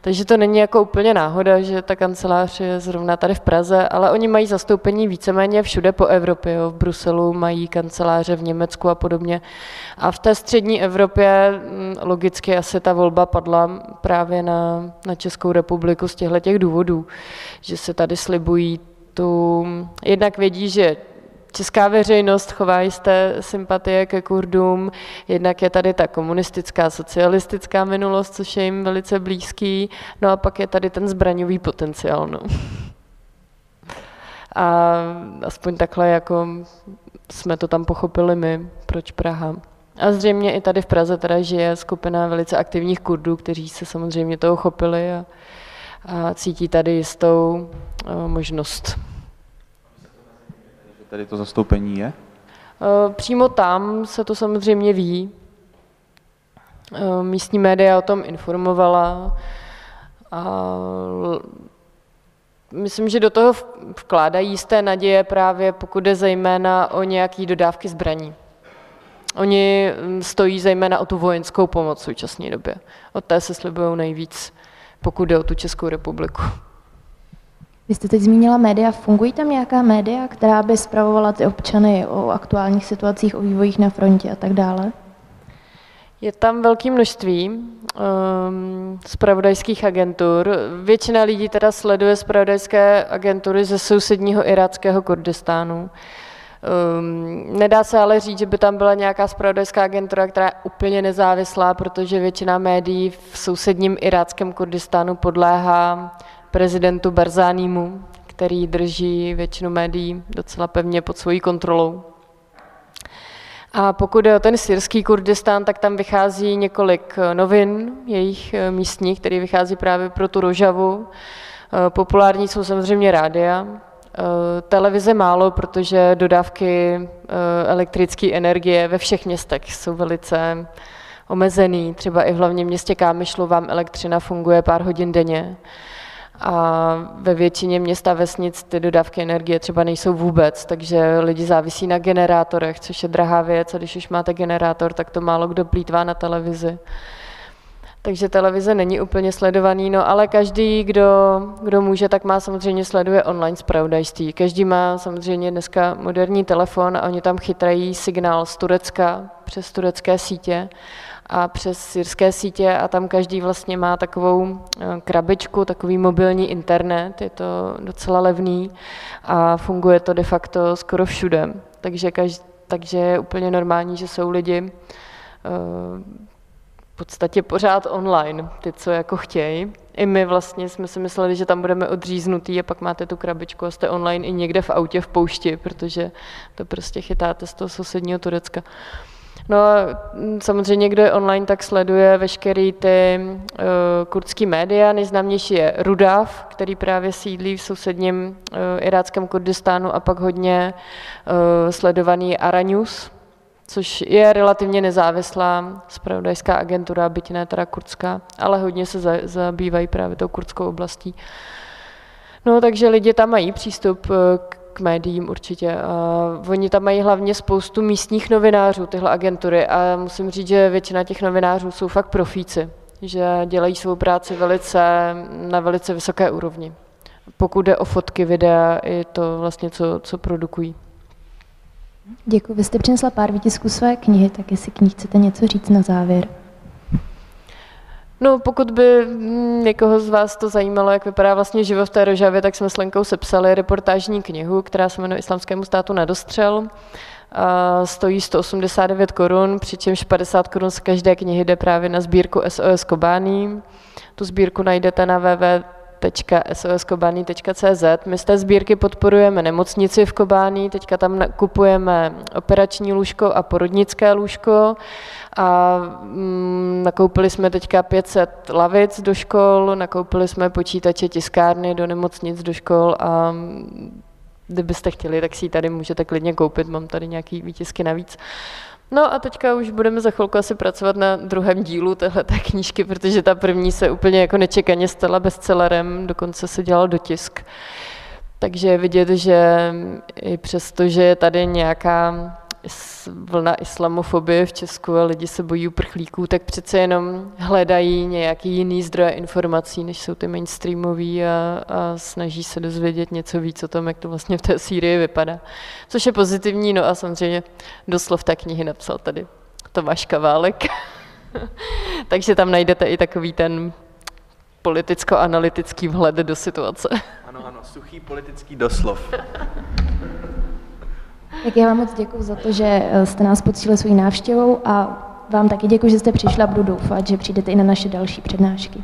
Takže to není jako úplně náhoda, že ta kancelář je zrovna tady v Praze, ale oni mají zastoupení víceméně všude po Evropě. Jo. V Bruselu mají kanceláře v Německu a podobně. A v té střední Evropě mm, logicky asi ta volba padla právě na, na Českou republiku z těchto těch důvodů, že se tady slibují tu, jednak vědí, že česká veřejnost chová jisté sympatie ke Kurdům, jednak je tady ta komunistická, socialistická minulost, což je jim velice blízký, no a pak je tady ten zbraňový potenciál. No. A aspoň takhle jako jsme to tam pochopili my, proč Praha. A zřejmě i tady v Praze teda žije skupina velice aktivních Kurdů, kteří se samozřejmě toho chopili a, a cítí tady jistou uh, možnost tady to zastoupení je? Eh, přímo tam se to samozřejmě ví. Eh, místní média o tom informovala. A myslím, že do toho vkládají jisté naděje právě pokud jde zejména o nějaké dodávky zbraní. Oni hm, stojí zejména o tu vojenskou pomoc v současné době. Od té se slibují nejvíc, pokud jde o tu Českou republiku. Vy jste teď zmínila média. Fungují tam nějaká média, která by zpravovala ty občany o aktuálních situacích, o vývojích na frontě a tak dále? Je tam velké množství um, spravodajských agentur. Většina lidí teda sleduje spravodajské agentury ze sousedního iráckého Kurdistánu. Um, nedá se ale říct, že by tam byla nějaká spravodajská agentura, která je úplně nezávislá, protože většina médií v sousedním iráckém Kurdistánu podléhá prezidentu Barzánímu, který drží většinu médií docela pevně pod svojí kontrolou. A pokud je o ten syrský Kurdistán, tak tam vychází několik novin, jejich eh, místních, který vychází právě pro tu Rožavu. Eh, populární jsou samozřejmě rádia, eh, televize málo, protože dodávky elektrické energie ve všech městech jsou velice omezený. Třeba i v hlavním městě Kámyšlu vám elektřina funguje pár hodin denně a ve většině měst a vesnic ty dodávky energie třeba nejsou vůbec, takže lidi závisí na generátorech, což je drahá věc a když už máte generátor, tak to málo kdo plítvá na televizi. Takže televize není úplně sledovaný, no ale každý, kdo, kdo může, tak má samozřejmě sleduje online zpravodajství. Každý má samozřejmě dneska moderní telefon a oni tam chytrají signál z Turecka přes turecké sítě a přes syrské sítě a tam každý vlastně má takovou eh, krabičku, takový mobilní internet, je to docela levný a funguje to de facto skoro všude. Takže, každý, takže je úplně normální, že jsou lidi eh, podstatě pořád online, ty, co jako chtějí. I my vlastně jsme si mysleli, že tam budeme odříznutý a pak máte tu krabičku a jste online i někde v autě v poušti, protože to prostě chytáte z toho sousedního Turecka. No a samozřejmě, kdo je online, tak sleduje veškerý ty uh, kurdský média. Nejznámější je Rudav, který právě sídlí v sousedním uh, iráckém Kurdistánu a pak hodně uh, sledovaný Aranews, což je relativně nezávislá spravodajská agentura, byť ne teda kurdská, ale hodně se za, zabývají právě tou kurdskou oblastí. No, takže lidi tam mají přístup k k médiím určitě. A oni tam mají hlavně spoustu místních novinářů, tyhle agentury, a musím říct, že většina těch novinářů jsou fakt profíci, že dělají svou práci velice, na velice vysoké úrovni. Pokud jde o fotky, videa, i to vlastně, co, co produkují. Děkuji. Vy jste přinesla pár výtisků své knihy, tak jestli k ní chcete něco říct na závěr. No, pokud by někoho z vás to zajímalo, jak vypadá vlastně život v té Rožavě, tak jsme s Lenkou sepsali reportážní knihu, která se jmenuje Islamskému státu na dostřel. A stojí 189 korun, přičemž 50 korun z každé knihy jde právě na sbírku SOS Kobání. Tu sbírku najdete na www www.soskobání.cz. My z té sbírky podporujeme nemocnici v Kobání, teďka tam kupujeme operační lůžko a porodnické lůžko a mm, nakoupili jsme teďka 500 lavic do škol, nakoupili jsme počítače, tiskárny do nemocnic, do škol a kdybyste chtěli, tak si ji tady můžete klidně koupit, mám tady nějaký výtisky navíc. No a teďka už budeme za chvilku asi pracovat na druhém dílu téhle knížky, protože ta první se úplně jako nečekaně stala bestsellerem, dokonce se dělal dotisk. Takže je vidět, že i přesto, že je tady nějaká vlna islamofobie v Česku a lidi se bojí uprchlíků, tak přece jenom hledají nějaký jiný zdroje informací, než jsou ty mainstreamový a, a snaží se dozvědět něco víc o tom, jak to vlastně v té Sýrii vypadá. Což je pozitivní, no a samozřejmě doslov té knihy napsal tady Tomáš Kaválek. Takže tam najdete i takový ten politicko-analytický vhled do situace. Ano, ano, suchý politický doslov. Tak já vám moc děkuji za to, že eh, jste nás poctili svou návštěvou a vám taky děkuji, že jste přišla a budu doufat, že přijdete i na naše další přednášky.